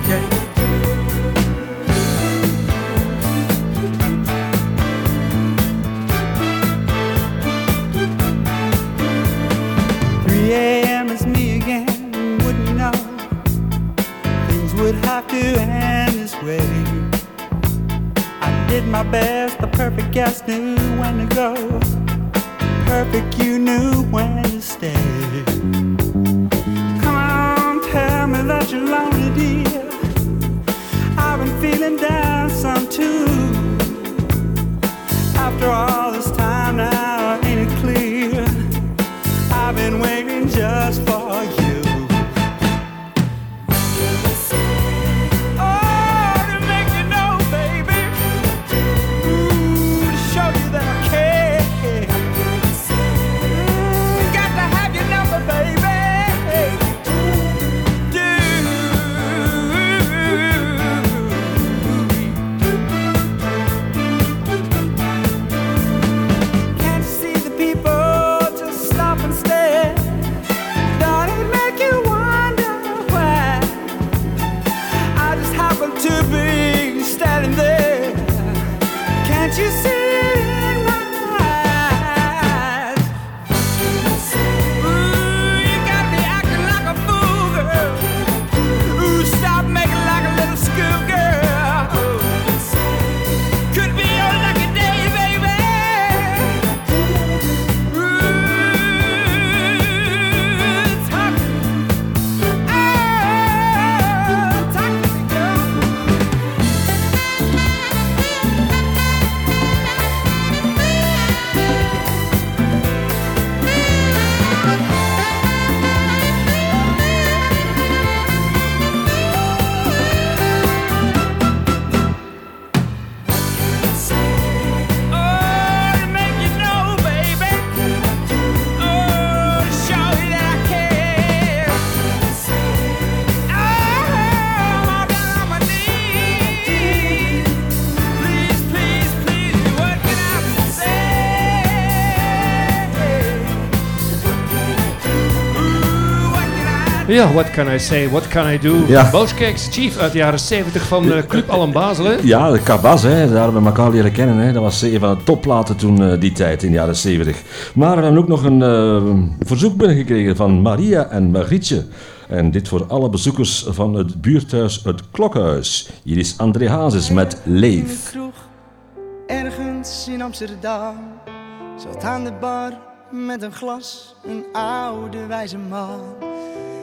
Ja, what can I say, what can I do? Ja. Boskeks, Chief uit de jaren 70 van eh, Club Allen Basel. Hè? Ja, de Kabas, hè, daar hebben we elkaar leren kennen. Hè. Dat was een van de topplaten toen, eh, die tijd, in de jaren 70. Maar we hebben ook nog een eh, verzoek binnengekregen van Maria en Margrietje. En dit voor alle bezoekers van het buurthuis Het Klokhuis. Hier is André Hazes met Leef. kroeg, ergens in Amsterdam. Zat aan de bar met een glas, een oude wijze man.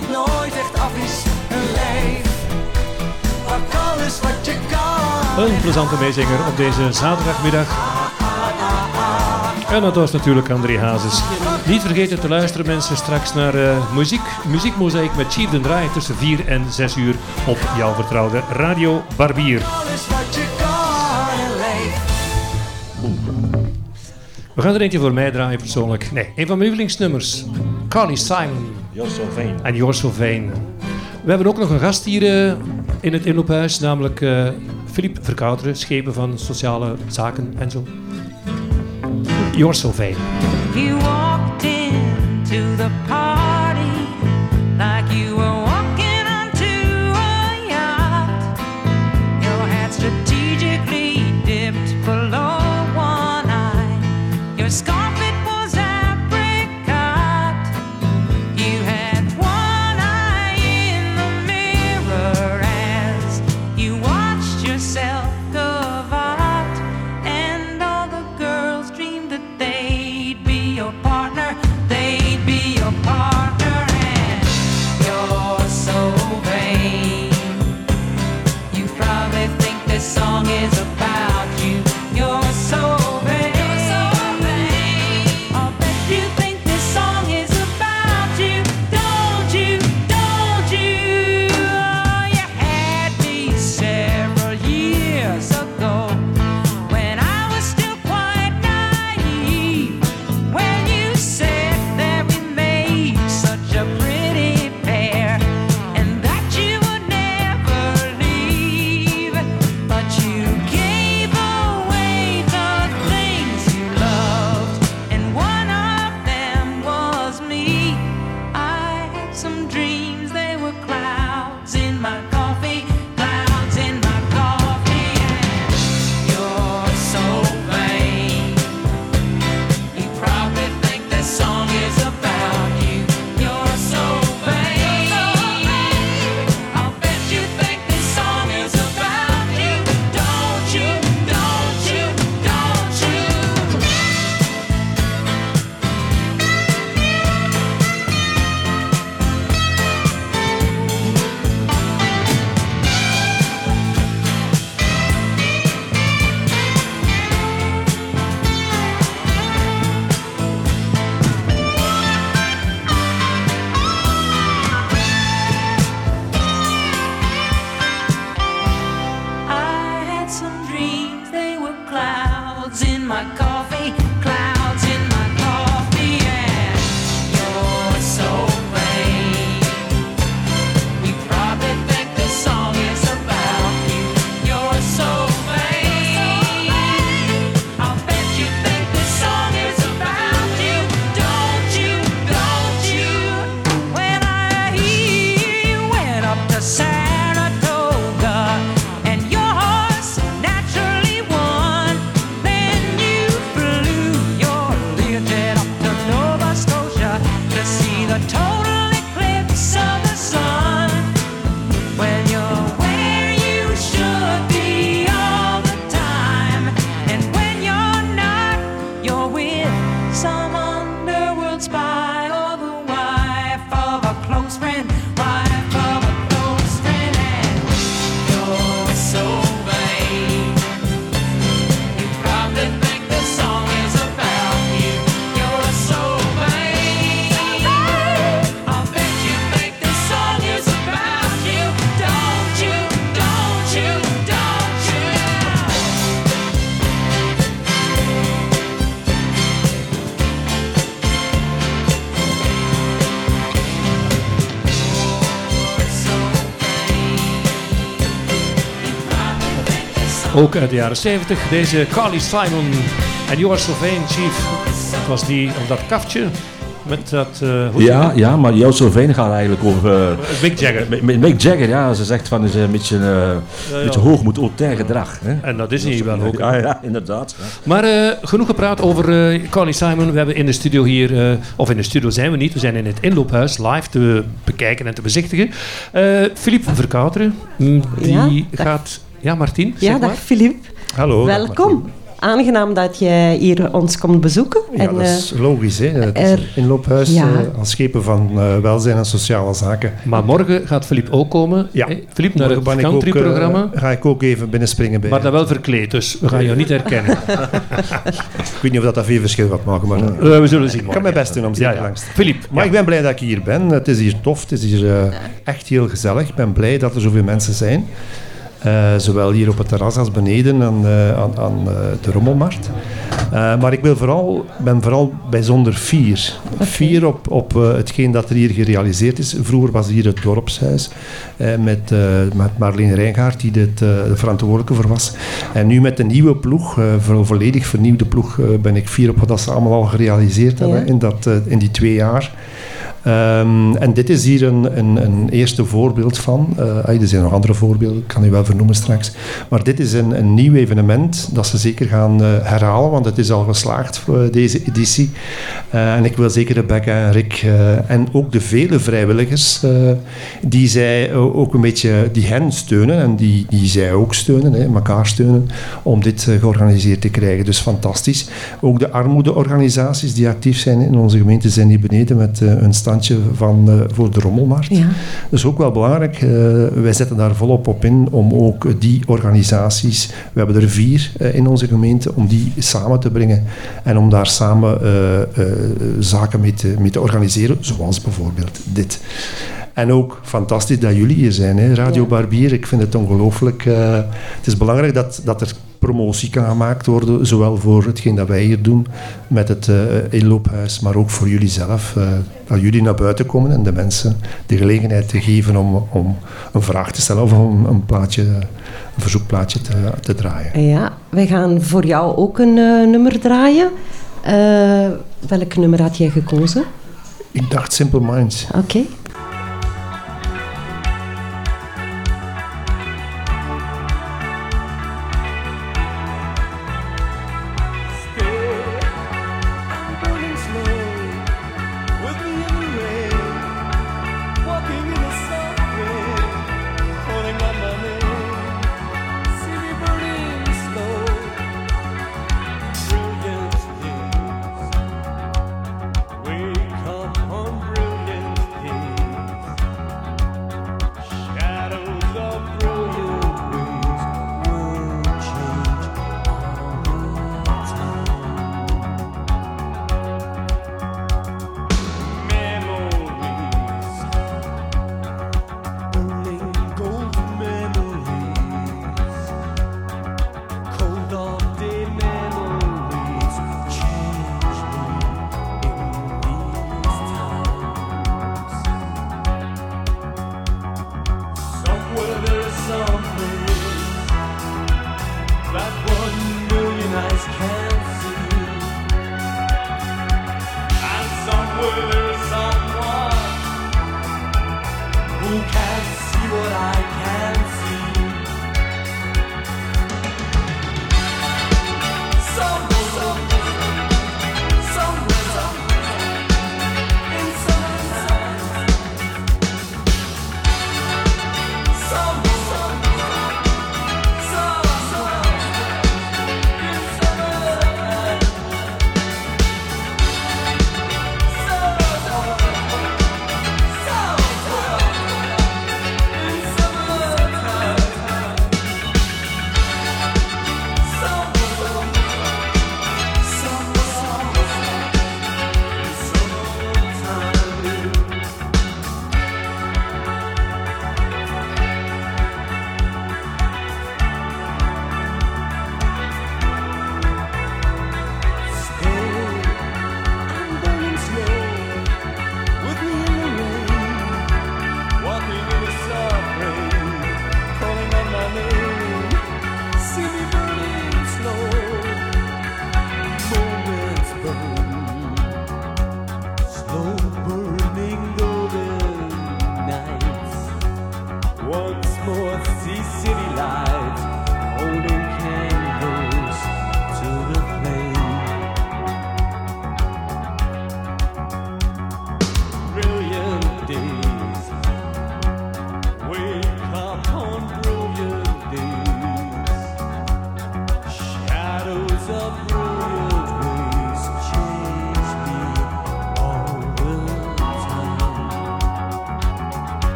het nooit echt af is en leef. Pak alles wat je kan. Een plezante meezinger op deze zaterdagmiddag. En dat was natuurlijk André Hazes. Niet vergeten te luisteren mensen straks naar eh, muziek. Muziekmozaïek met Chief den Draai tussen 4 en 6 uur op jouw vertrouwde Radio Barbier. We gaan er eentje voor mij draaien persoonlijk. Nee, een van mijn lievelingsnummers. Carly Simon. Vain. En Vain. We hebben ook nog een gast hier eh, in het inloophuis, namelijk eh Philippe Verkouteren, schepen van sociale zaken en zo. Vain. You walked into the party uit de jaren 70, deze Carly Simon en Are Sylvain Chief. Dat was die op dat kaftje met dat... eh, hoe Ja, ja, maar jouw Sylvain gaat eigenlijk over... eh, Mick Jagger. Mick Jagger, ja. Ze zegt van, is een beetje, eh ja. beetje hoogmoed, auteur gedrag. Hè? En dat is hij wel ook. Ja, ja, inderdaad. ja. Maar eh, genoeg gepraat over eh Carly Simon. We hebben in de studio hier, eh, of in de studio zijn we niet, we zijn in het inloophuis live te bekijken en te bezichtigen. Eh Philippe Verkouteren, mm, die Ja, gaat... Ja, Martien, zeg Ja, maar. dag Filip. Hallo. dag Welkom. Aangenaam dat jij hier ons komt bezoeken. Ja, dat eh, is logisch. Hè. Het is er- een inloophuis Ja. eh, als schepen van eh, welzijn en sociale zaken. Maar morgen gaat Philippe ook komen. Ja. hè? Philippe naar Morgen het eh, country-programma. ga ik ook even binnenspringen bij. Maar dan wel verkleed, dus we gaan jou niet herkennen. ik weet niet of dat, dat veel verschil gaat maken, maar Eh, we zullen zien Ik kan mijn best doen om zeker Ja, ja. langs te Philippe, Maar ja. ik ben blij dat ik hier ben. Het is hier tof. Het is hier eh, echt heel gezellig. Ik ben blij dat er zoveel mensen zijn. Eh, zowel hier op het terras als beneden aan, eh, aan, aan eh, de Rommelmarkt. Maar ik wil vooral, ben vooral bijzonder fier. Fier op, op hetgeen dat er hier gerealiseerd is. Vroeger was hier het dorpshuis met, met Marleen Rijngaard, die dit, de verantwoordelijke voor was. En nu met de nieuwe ploeg, voor een volledig vernieuwde ploeg, ben ik fier op wat ze allemaal al gerealiseerd hebben in, dat, in die twee jaar. Ehm, en dit is hier een, een, een eerste voorbeeld van. Ah, er zijn nog andere voorbeelden, ik kan u wel vernoemen straks. Maar dit is een, een nieuw evenement dat ze zeker gaan eh, herhalen, want het is al geslaagd voor deze editie. Eh, en ik wil zeker Rebecca en Rick en ook de vele vrijwilligers die zij ook een beetje, die hen steunen en die, die zij ook steunen, hè, elkaar steunen, om dit georganiseerd te krijgen. Dus fantastisch. Ook de armoedeorganisaties die actief zijn in onze gemeente zijn hier beneden met eh, een standje van, eh, voor de rommelmarkt. Ja. Dat is ook wel belangrijk. eh, wij zetten daar volop op in om ook die organisaties, we hebben er vier eh, in onze gemeente, om die samen te brengen en om daar samen zaken mee te, mee te organiseren, zoals bijvoorbeeld dit. En ook fantastisch dat jullie hier zijn, hè? Radio Barbier. Ik vind het ongelooflijk. het is belangrijk dat, dat er promotie kan gemaakt worden, zowel voor hetgeen dat wij hier doen met het eh, inloophuis, maar ook voor jullie zelf. eh, dat jullie naar buiten komen en de mensen de gelegenheid te geven om, om een vraag te stellen of om een, plaatje, een verzoekplaatje te, te draaien. Ja, wij gaan voor jou ook een eh, nummer draaien. Welk nummer had jij gekozen? Ik dacht Simple Minds. Oké.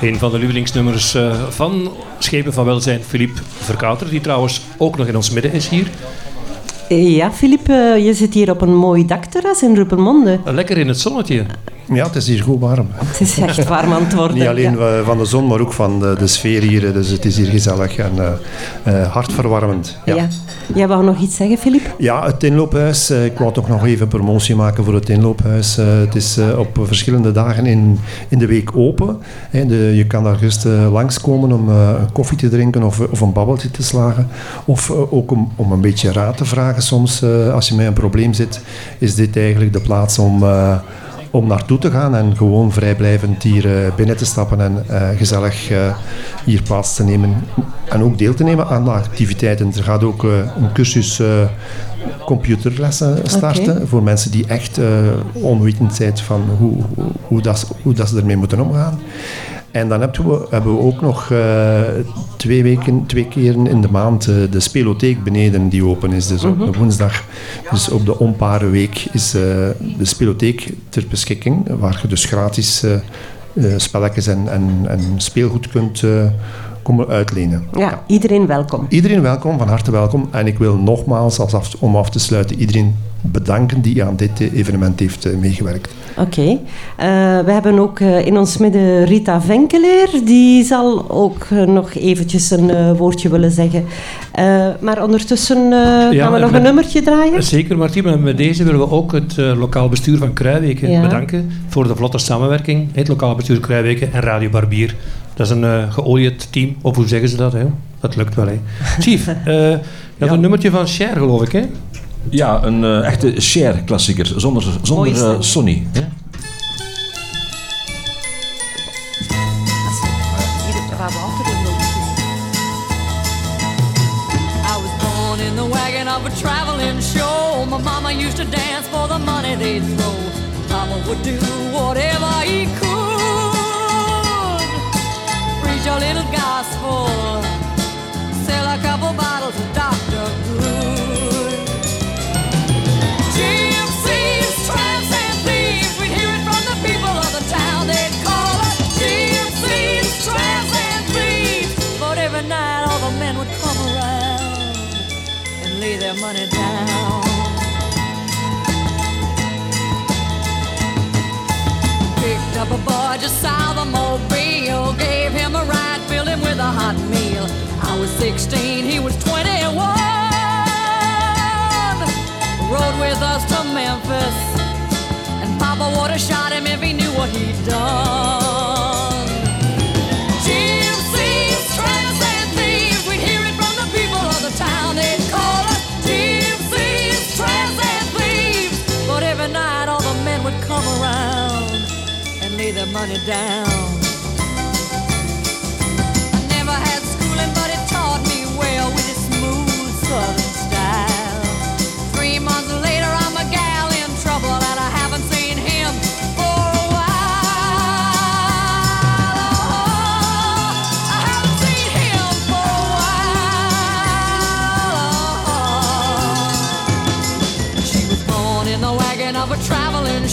Een van de lievelingsnummers eh, van Schepen van Welzijn, Philippe Verkouter, die trouwens ook nog in ons midden is hier. Ja, Filip, eh, je zit hier op een mooi dakterras in Ruppelmonde. Lekker in het zonnetje. Ja, het is hier goed warm. Het is echt warm aan het worden. Niet alleen ja. van de zon, maar ook van de, de sfeer hier. Dus het is hier gezellig en eh, hartverwarmend. Ja. Ja. Jij wou nog iets zeggen, Filip? Ja, het inloophuis. eh, ik wou toch nog even promotie maken voor het inloophuis. Het is op verschillende dagen in, in de week open. De, je kan daar gerust langskomen om een koffie te drinken of, of een babbeltje te slagen. Of ook om, om een beetje raad te vragen soms. als je met een probleem zit, is dit eigenlijk de plaats om... om naartoe te gaan en gewoon vrijblijvend hier eh, binnen te stappen en eh, gezellig eh, hier plaats te nemen. En ook deel te nemen aan de activiteiten. Er gaat ook een cursus computerlessen starten voor mensen die echt onwetend zijn van hoe, hoe, hoe, dat, hoe dat ze ermee moeten omgaan. En dan hebben we, hebben we ook nog eh, twee, weken, twee keren in de maand eh, de spelotheek beneden die open is. Dus op Mhm. de woensdag, dus op de onparenweek, is eh, de spelotheek ter beschikking, waar je dus gratis spelletjes en, en, en speelgoed kunt komen uitlenen. Ja, iedereen welkom. Iedereen welkom, van harte welkom. En ik wil nogmaals, als af, om af te sluiten, iedereen bedanken die aan dit eh, evenement heeft eh, meegewerkt. Oké. Eh, we hebben ook in ons midden Rita Venkeleer. Die zal ook nog eventjes een woordje willen zeggen. Eh, maar ondertussen eh, Ja, gaan we nog met- een nummertje draaien. Zeker, Martien. Maar met deze willen we ook het lokaal bestuur van Kruijweken Ja. bedanken voor de vlotte samenwerking. Het lokaal bestuur Kruijweken en Radio Barbier. Dat is een eh geolied team, of hoe zeggen ze dat? Hè? Dat lukt wel. Hè? Chief, eh, je had een nummertje van Cher, geloof ik. Hè? Ja, een eh, echte Cher-klassieker, zonder, zonder stem, eh, hè? Sonny. hè? I was born in the wagon of a traveling show. My mama used to dance for the money they'd throw. Papa would do whatever he could. A little gospel, sell a couple bottles of Dr. Good. And thieves, we'd hear it from the people of the town. They'd call and thieves. But every night all the men would come around and lay their money down. Picked up a boy just south of Mobile, hot meal. I was 16, he was 21. Rode with us to Memphis, and Papa would have shot him if he knew what he'd done. Thieves, we'd hear it from the people of the town. They'd call us thieves. But every night all the men would come around and lay their money down.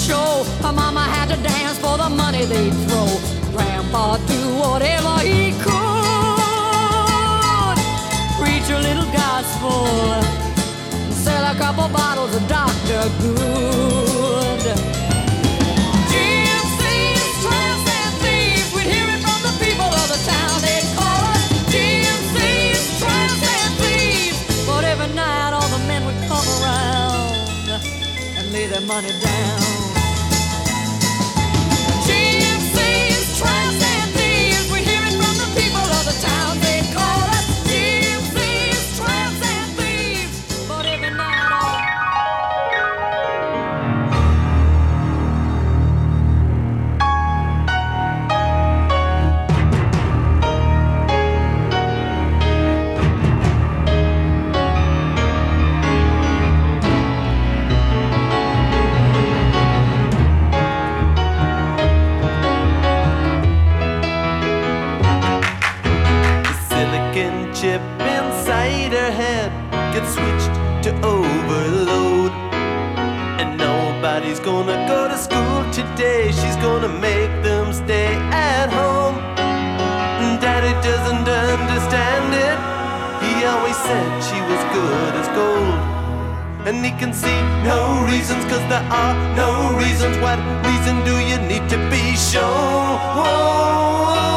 Show. Her mama had to dance for the money they'd throw. Grandpa do whatever he could. Preach a little gospel. Sell a couple bottles of Dr. Good. Gypsies, tramps, and thieves, we'd hear it from the people of the town. They'd call us gypsies, tramps, and thieves. But every night all the men would come around and lay their money down. Gonna go to school today. She's gonna make them stay at home. Daddy doesn't understand it. He always said she was good as gold. And he can see no reasons, cause there are no reasons. What reason do you need to be shown?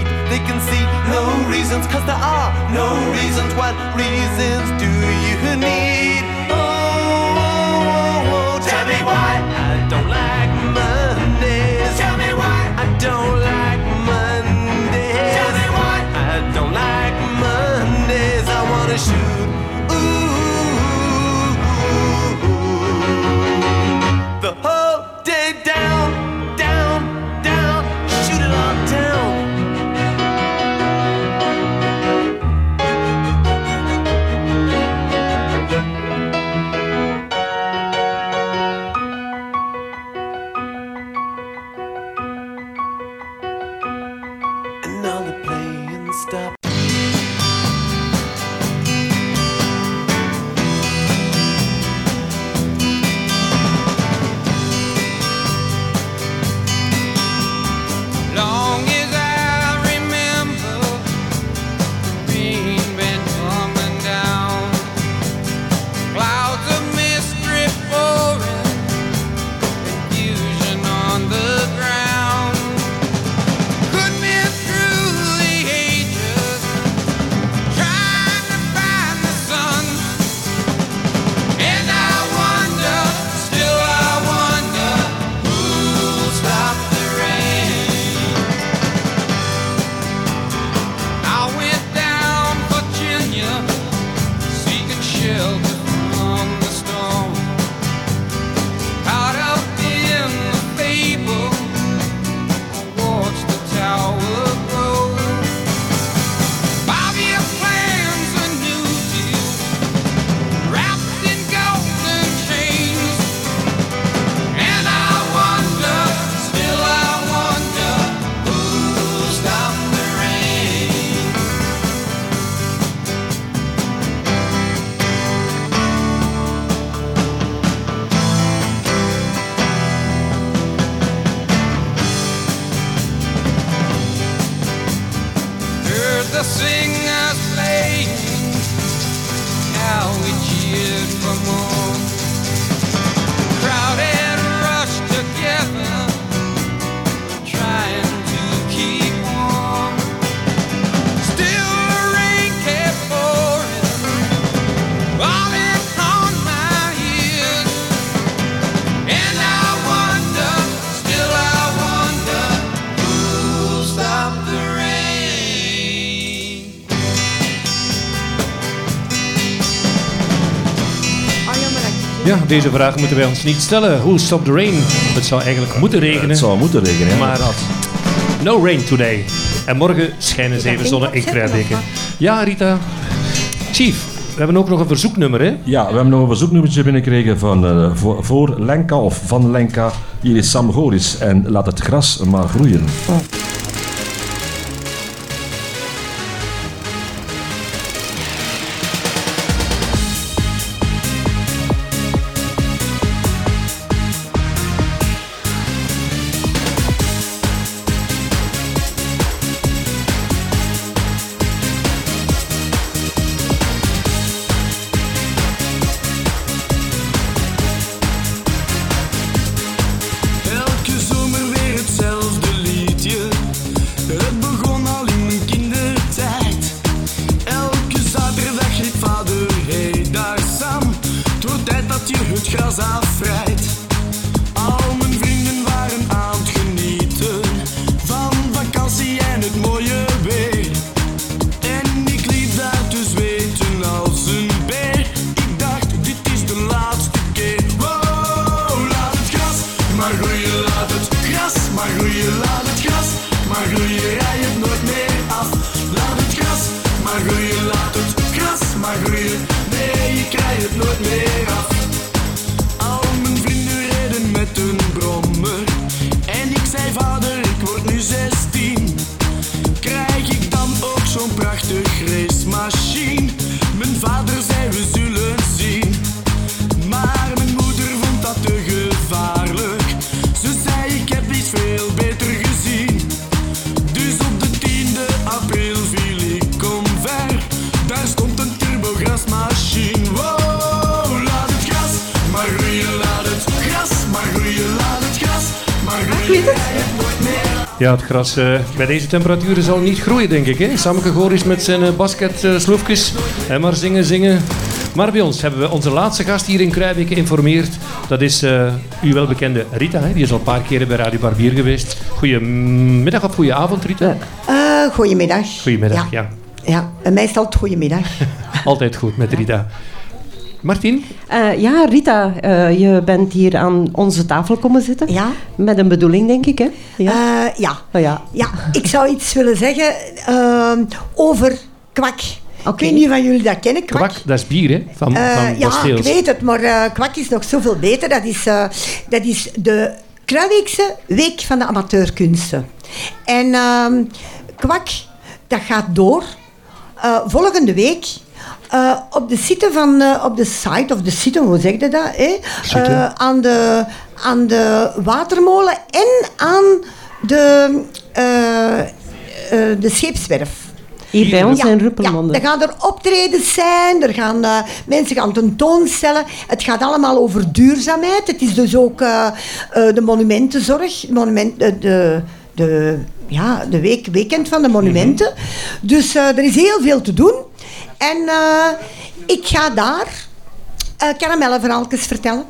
Can see no reasons, cause there are no reasons. What reasons do you need? Oh, oh, oh, oh. tell me why I don't like Mondays. Tell me why I don't deze vraag moeten wij ons niet stellen. Who stopped the rain? Het zou eigenlijk moeten regenen. Het zou moeten regenen, ja, Maar inderdaad. no rain today. En morgen schijnen zeven zonnen in Kruijbeke. Ja, Rita. Chief, we hebben ook nog een verzoeknummer, hè? Ja, we hebben nog een verzoeknummertje binnengekregen van, eh, voor, voor Lenka of van Lenka. Hier is Sam Goris en laat het gras maar groeien. Elke Ja, het gras eh, bij deze temperaturen zal niet groeien, denk ik. Hè? Samke Goris met zijn uh, basketsloefjes. en maar zingen, zingen. Maar bij ons hebben we onze laatste gast hier in Kruijbeke geïnformeerd. Dat is eh uw welbekende Rita. Hè? Die is al een paar keren bij Radio Barbier geweest. Goedemiddag of goedenavond, Rita. Eh, goedemiddag. Goedemiddag, ja. Ja, en meestal het goedemiddag. Altijd goed met Rita. Martin? Eh, ja, Rita, eh, je bent hier aan onze tafel komen zitten. Ja. Met een bedoeling, denk ik, hè? Ja. ja. Oh, ja. ja, ik zou iets willen zeggen ehm, over kwak. Ik weet niet of jullie dat kennen, kwak. Kwak, dat is bier, hè? Van, Eh, van ja, ik weet het, maar eh, kwak is nog zoveel beter. Dat is, eh, dat is de Kruiweekse Week van de Amateurkunsten. En ehm, kwak, dat gaat door. Eh, volgende week eh, op de site van, eh, op de site, of de site, hoe zeg je dat? Eh, aan, de, aan de watermolen en aan de, eh, eh, de scheepswerf. Hier bij ons Ja, in Ruppelmonde. Ja, er gaan er optredens zijn, er gaan, mensen gaan tentoonstellen. Het gaat allemaal over duurzaamheid. Het is dus ook de monumentenzorg, monument, de, de, de, ja, de week, weekend van de monumenten. Dus eh, er is heel veel te doen. En eh, ik ga daar uh, karamellenverhaaltjes vertellen.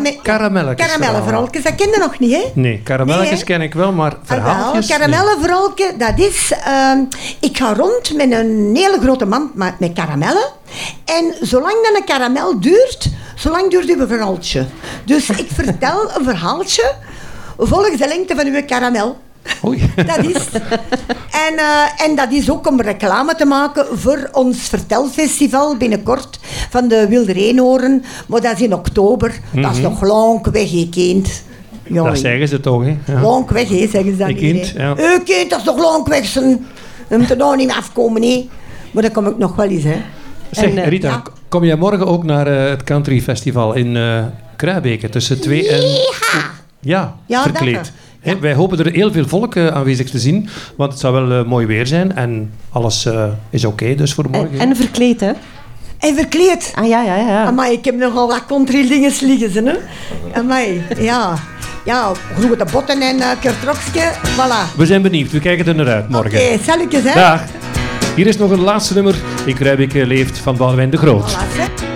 Me- karamelletjes Karamellenverhaaltjes, dat ken je nog niet, hè? Nee, karamelletjes Nee, ken ik wel, maar Ah, wel, verhaaltjes... nee. karamellenverhaaltje, dat is... ehm, ik ga rond met een hele grote mand met, met karamellen. En zolang dat een karamel duurt, zolang duurt uw verhaaltje. Dus ik vertel een verhaaltje volgens de lengte van uw karamel. Oei. Dat is. En, eh, en dat is ook om reclame te maken voor ons vertelfestival binnenkort van de Wilde Reenoren. Maar dat is in oktober. Dat is Mhm. nog lang weg, hè, kind. Dat zeggen ze toch, hè? Ja. Lang weg, hè, zeggen ze Ik hier, kind, ja. Eh, kind, dat is toch lang weg, zijn. We moeten daar niet meer afkomen, hè. Maar dat kom ik nog wel eens, hè. Zeg, En, eh, Rita, ja. kom jij morgen ook naar het Country Festival in Kruibeke tussen twee en... Ja, Ja, verkleed. dat, Wij hopen er heel veel volk eh, aanwezig te zien, want het zou wel eh, mooi weer zijn en alles eh, is oké dus voor morgen. En verkleed, hè? En verkleed. Ah, ja, ja, ja. Amai, ik heb nogal wat country dingen liggen, hè. Amai, ja. Ja, grote botten en uh, kurtrokske, voilà. We zijn benieuwd, we kijken er naar uit morgen. Oké, salutjes, hè. Dag. Hier is nog een laatste nummer. In Kruibeke leeft van Boudewijn de Groot. Voilà,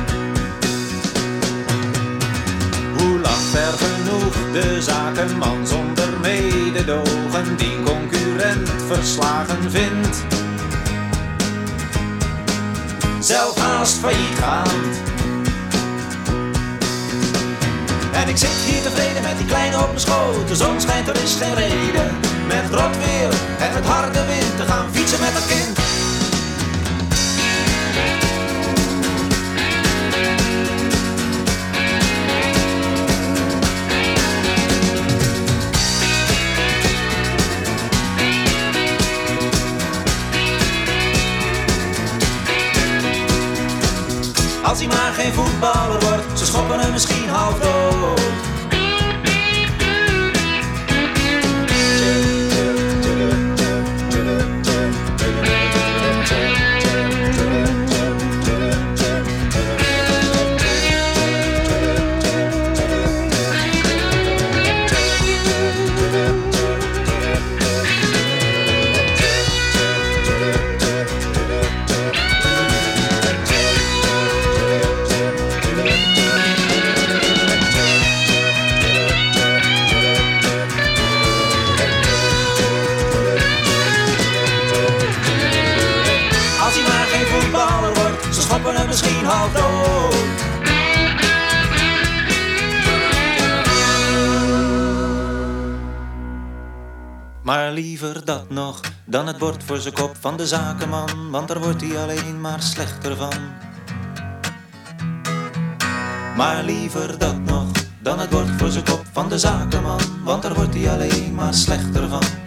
Hoe lacht er genoeg de zakenman zonder mededogen die concurrent verslagen vindt? Zelf haast failliet gaand. En ik zit hier tevreden met die kleine op mijn schoot. De zon schijnt, er is geen reden. Met rot weer en met harde wind te gaan fietsen met het kind. Hij maar geen voetballer wordt, ze schoppen hem misschien half dood. Bord voor zijn kop van de zakenman, want daar wordt hij alleen maar slechter van. Maar liever dat nog dan het bord voor zijn kop van de zakenman, want daar wordt hij alleen maar slechter van.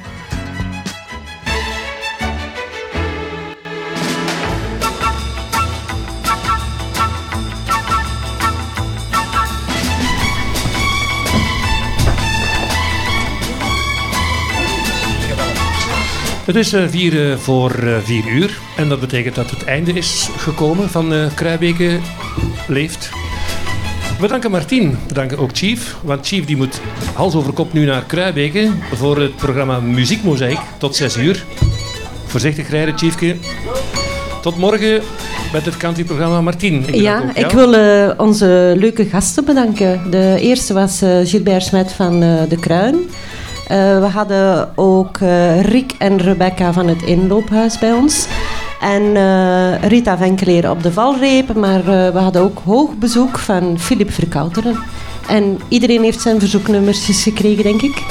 Het is eh, vier eh, voor eh, vier uur. En dat betekent dat het einde is gekomen van eh Kruibeke Leeft. We danken Martien, we danken ook Chief. Want Chief die moet hals over kop nu naar Kruibeke voor het programma Muziekmozaïek tot 6 uur. Voorzichtig rijden, Chiefke. Tot morgen met het countryprogramma Martien. Ik bedank Ja, ik wil onze leuke gasten bedanken. De eerste was eh, Gilbert Smet van De Kruin. Eh, we hadden ook eh, Rick en Rebecca van het Inloophuis bij ons. En eh, Rita Venkeleer op de valreep. Maar we hadden ook hoog bezoek van Philip Verkouteren. En iedereen heeft zijn verzoeknummertjes gekregen, denk ik.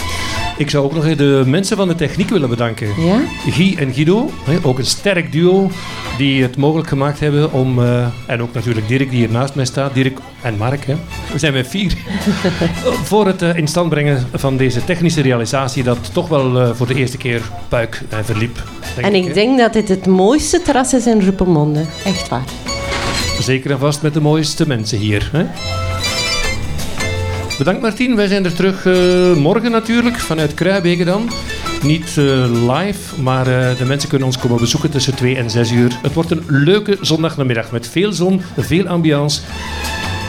Ik zou ook nog de mensen van de techniek willen bedanken. Ja? Guy en Guido, ook een sterk duo die het mogelijk gemaakt hebben om, eh, en ook natuurlijk Dirk die hier naast mij staat, Dirk en Mark, hè. we zijn met vier, voor het eh, in stand brengen van deze technische realisatie dat toch wel eh, voor de eerste keer puik verliep. denk en ik hè. denk dat dit het mooiste terras is in Ruppelmonde. Echt waar. Zeker en vast met de mooiste mensen hier. Hè? Bedankt Martien, wij zijn er terug eh, morgen natuurlijk, vanuit Kruibeke dan. Niet eh, live, maar eh, de mensen kunnen ons komen bezoeken tussen 2 en 6 uur. Het wordt een leuke zondagnamiddag met veel zon, veel ambiance.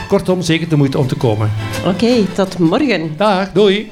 Kortom, zeker de moeite om te komen. Oké, tot morgen. Dag, doei.